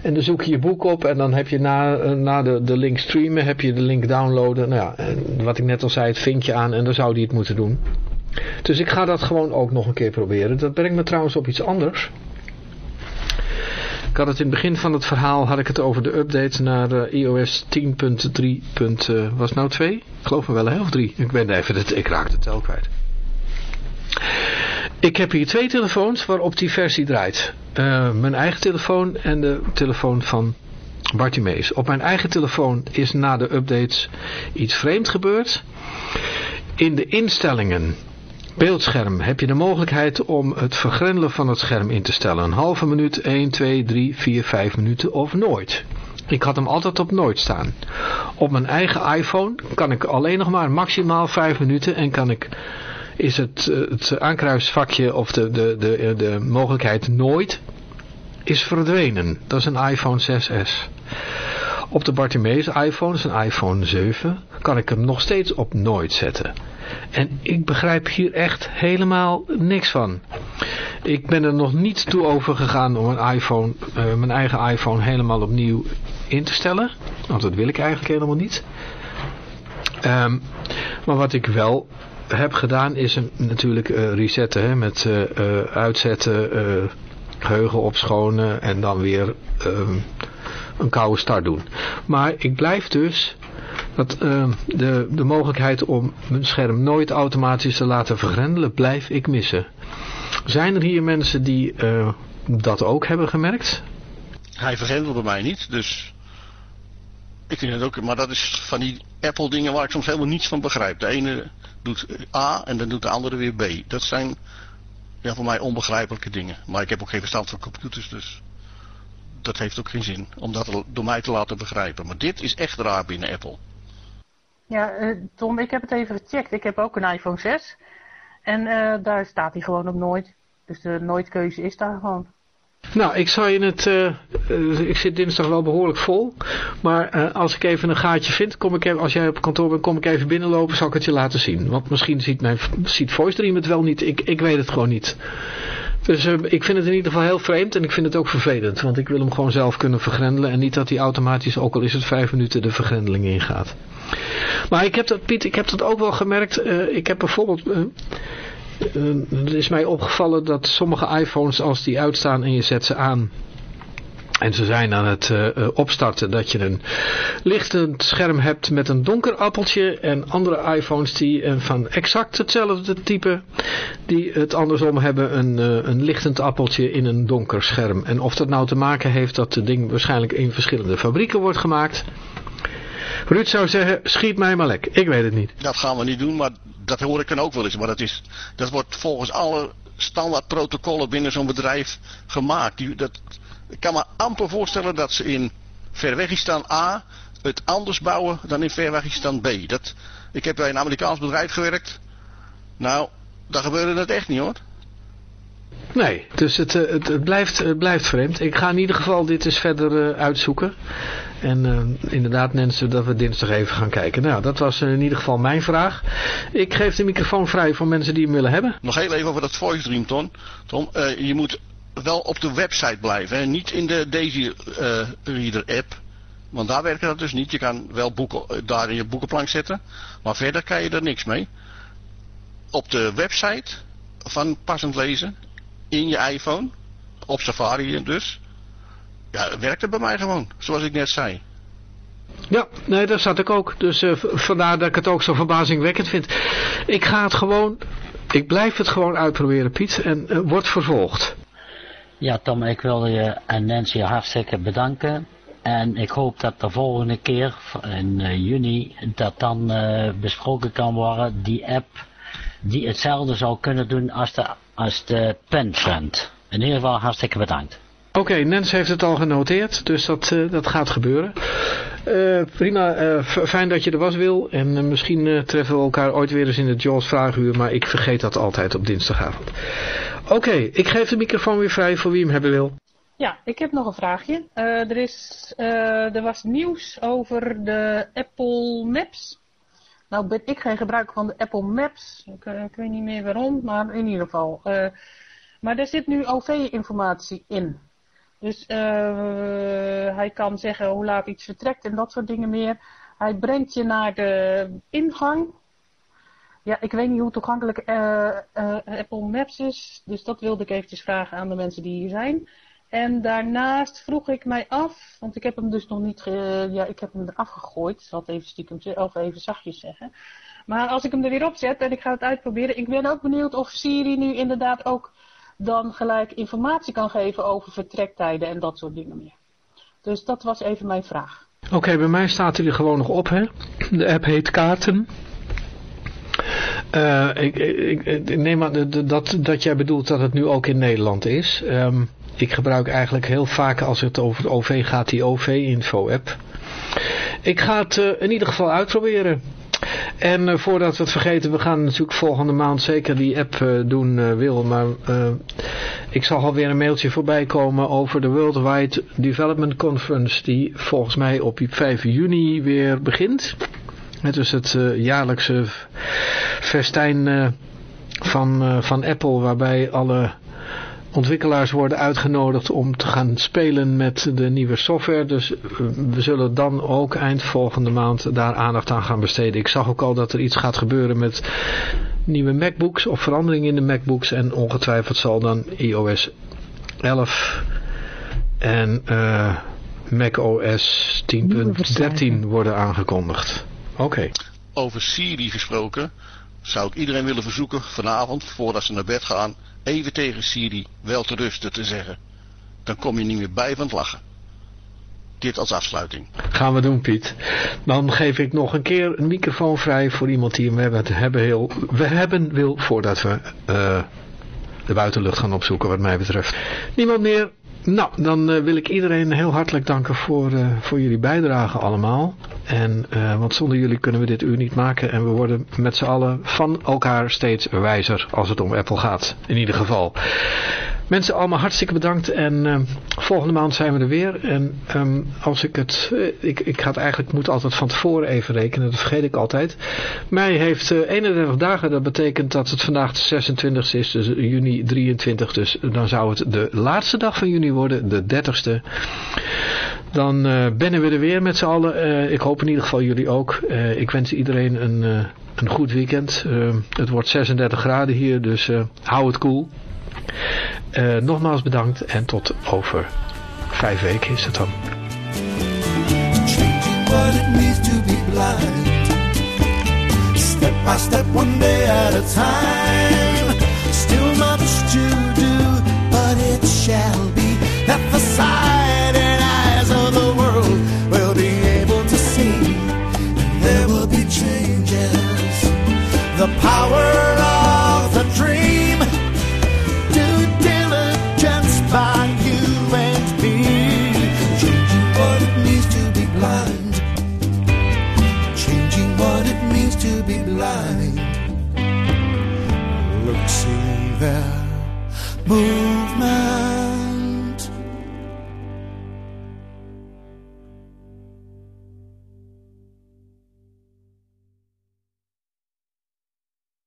En dan zoek je je boek op. En dan heb je na, na de, de link streamen. Heb je de link downloaden. Nou ja, wat ik net al zei. Het vinkje aan. En dan zou die het moeten doen. Dus ik ga dat gewoon ook nog een keer proberen. Dat brengt me trouwens op iets anders. Ik had het in het begin van het verhaal had ik het over de update naar uh, iOS 10.3. Uh, was nou 2? Ik geloof me wel, hè? Of 3? Ik ben even, het, ik raak de tel kwijt. Ik heb hier twee telefoons waarop die versie draait. Uh, mijn eigen telefoon en de telefoon van Bartimees. Op mijn eigen telefoon is na de updates iets vreemd gebeurd. In de instellingen beeldscherm heb je de mogelijkheid om het vergrendelen van het scherm in te stellen. Een halve minuut, 1, 2, 3, 4, 5 minuten of nooit. Ik had hem altijd op nooit staan. Op mijn eigen iPhone kan ik alleen nog maar maximaal 5 minuten en kan ik is het, het aankruisvakje of de, de, de, de mogelijkheid nooit is verdwenen. Dat is een iPhone 6s. Op de Bartimeus iPhone, is een iPhone 7, kan ik hem nog steeds op nooit zetten. En ik begrijp hier echt helemaal niks van. Ik ben er nog niet toe over gegaan om een iPhone, uh, mijn eigen iPhone helemaal opnieuw in te stellen. Want dat wil ik eigenlijk helemaal niet. Um, maar wat ik wel heb gedaan is natuurlijk uh, resetten hè, met uh, uh, uitzetten, geheugen opschonen en dan weer ehm, een koude start doen. Maar ik blijf dus dat de, de mogelijkheid om mijn scherm nooit automatisch te laten vergrendelen, blijf ik missen. Zijn er hier mensen die dat ook hebben gemerkt? Hij vergrendelt bij mij niet, dus ik vind het ook, maar dat is van die Apple dingen waar ik soms helemaal niets van begrijp. De ene doet A en dan doet de andere weer B. Dat zijn ja, voor mij onbegrijpelijke dingen. Maar ik heb ook geen verstand van computers, dus dat heeft ook geen zin om dat door mij te laten begrijpen. Maar dit is echt raar binnen Apple. Ja, uh, Tom, ik heb het even gecheckt. Ik heb ook een iPhone 6. En uh, daar staat hij gewoon op nooit. Dus de nooitkeuze is daar gewoon. Nou, ik zou je het, uh, uh, ik zit dinsdag wel behoorlijk vol, maar uh, als ik even een gaatje vind, kom ik even, als jij op kantoor bent, kom ik even binnenlopen, zal ik het je laten zien. Want misschien ziet mijn ziet VoiceDream het wel niet, ik, ik weet het gewoon niet. Dus ik vind het in ieder geval heel vreemd en ik vind het ook vervelend, want ik wil hem gewoon zelf kunnen vergrendelen en niet dat hij automatisch, ook al is het vijf minuten, de vergrendeling ingaat. Maar ik heb dat, Piet, ik heb dat ook wel gemerkt, ik heb bijvoorbeeld... Het is mij opgevallen dat sommige iPhones als die uitstaan en je zet ze aan, En ze zijn aan het uh, opstarten dat je een lichtend scherm hebt met een donker appeltje en andere iPhones die van exact hetzelfde type, die het andersom hebben, een, een lichtend appeltje in een donker scherm. En of dat nou te maken heeft dat het ding waarschijnlijk in verschillende fabrieken wordt gemaakt. Ruud zou zeggen, schiet mij maar lek. Ik weet het niet. Dat gaan we niet doen, maar dat hoor ik dan ook wel eens. Maar dat, is, dat wordt volgens alle standaard protocollen binnen zo'n bedrijf gemaakt. Dat, ik kan me amper voorstellen dat ze in Verwegistan A het anders bouwen dan in Verwegistan B. Dat, ik heb bij een Amerikaans bedrijf gewerkt. Nou, daar gebeurde dat echt niet hoor. Nee, dus het, het, het, blijft, het blijft vreemd. Ik ga in ieder geval dit eens verder uh, uitzoeken. En uh, inderdaad, mensen, dat we dinsdag even gaan kijken. Nou, dat was in ieder geval mijn vraag. Ik geef de microfoon vrij voor mensen die hem willen hebben. Nog heel even over dat voice dream, Ton. Tom, uh, je moet wel op de website blijven. Hè? Niet in de Daisy Reader app. Want daar werkt dat dus niet. Je kan wel boeken, daar in je boekenplank zetten. Maar verder kan je er niks mee. Op de website van passend lezen in je iPhone, op Safari dus, ja, werkt het bij mij gewoon, zoals ik net zei. Ja, nee, daar zat ik ook. Dus uh, vandaar dat ik het ook zo verbazingwekkend vind. Ik ga het gewoon, ik blijf het gewoon uitproberen, Piet, en uh, wordt vervolgd. Ja, Tom, ik wil je en Nancy hartstikke bedanken. En ik hoop dat de volgende keer, in uh, juni, dat dan besproken kan worden, die app die hetzelfde zou kunnen doen als de, als de penfriend. In ieder geval hartstikke bedankt. Oké, okay, Nens heeft het al genoteerd, dus dat, uh, dat gaat gebeuren. Uh, prima, uh, fijn dat je er was Wil. En misschien treffen we elkaar ooit weer eens in het Jaws Vraaguur, maar ik vergeet dat altijd op dinsdagavond. Oké, okay, ik geef de microfoon weer vrij voor wie hem hebben wil. Ja, ik heb nog een vraagje. er, is, er was nieuws over de Apple Maps. Nou ben ik geen gebruiker van de Apple Maps. Ik, ik weet niet meer waarom, maar in ieder geval. Uh, maar er zit nu OV-informatie in. Dus uh, hij kan zeggen hoe laat iets vertrekt en dat soort dingen meer. Hij brengt je naar de ingang. Ja, ik weet niet hoe toegankelijk Apple Maps is. Dus dat wilde ik eventjes vragen aan de mensen die hier zijn. En daarnaast vroeg ik mij af, want ik heb hem dus nog niet, ge, ja, ik heb hem eraf gegooid, zal het even stiekem, of even zachtjes zeggen. Maar als ik hem er weer op zet en ik ga het uitproberen, ik ben ook benieuwd of Siri nu inderdaad ook dan gelijk informatie kan geven over vertrektijden en dat soort dingen meer. Dus dat was even mijn vraag. Oké, bij mij staat hij er gewoon nog op, hè. De app heet Kaarten. Uh, ik, ik, ik, neem aan dat, dat jij bedoelt dat het nu ook in Nederland is. Um, ik gebruik eigenlijk heel vaak als het over OV gaat die OV-info-app. Ik ga het uh, in ieder geval uitproberen. En uh, voordat we het vergeten, we gaan natuurlijk volgende maand zeker die app uh, doen, Wil. Maar ik zal alweer een mailtje voorbij komen over de Worldwide Development Conference. Die volgens mij op 5 juni weer begint. Het is het jaarlijkse festijn van, van Apple waarbij alle ontwikkelaars worden uitgenodigd om te gaan spelen met de nieuwe software. Dus we zullen dan ook eind volgende maand daar aandacht aan gaan besteden. Ik zag ook al dat er iets gaat gebeuren met nieuwe MacBooks of veranderingen in de MacBooks. En ongetwijfeld zal dan iOS 11 en uh, macOS 10.13 worden aangekondigd. Oké. Okay. Over Siri gesproken zou ik iedereen willen verzoeken vanavond, voordat ze naar bed gaan, even tegen Siri wel te rusten te zeggen. Dan kom je niet meer bij van het lachen. Dit als afsluiting. Gaan we doen, Piet. Dan geef ik nog een keer een microfoon vrij voor iemand die hem hebben, heel, we hebben wil voordat we uh, de buitenlucht gaan opzoeken wat mij betreft. Niemand meer? Nou, dan uh, wil ik iedereen heel hartelijk danken voor, uh, voor jullie bijdrage allemaal. En, uh, want zonder jullie kunnen we dit uur niet maken. En we worden met z'n allen van elkaar steeds wijzer als het om Apple gaat. In ieder geval. Mensen allemaal hartstikke bedankt en uh, volgende maand zijn we er weer. En um, als ik het, uh, ik, ik ga eigenlijk, moet altijd van tevoren even rekenen, dat vergeet ik altijd. Mei heeft uh, 31 dagen, dat betekent dat het vandaag de 26e is, dus juni 23. Dus dan zou het de laatste dag van juni worden, de 30ste. Dan bennen we er weer met z'n allen. Ik hoop in ieder geval jullie ook. Ik wens iedereen een, een goed weekend. Uh, het wordt 36 graden hier, dus hou het. Cool. Uh, nogmaals bedankt en tot over vijf weken is het dan. What it means to be blind. Step by step, one day at a time. Still much to do, but it shall be that the sight and eyes of the world will be able to see. There will be changes. The power 不。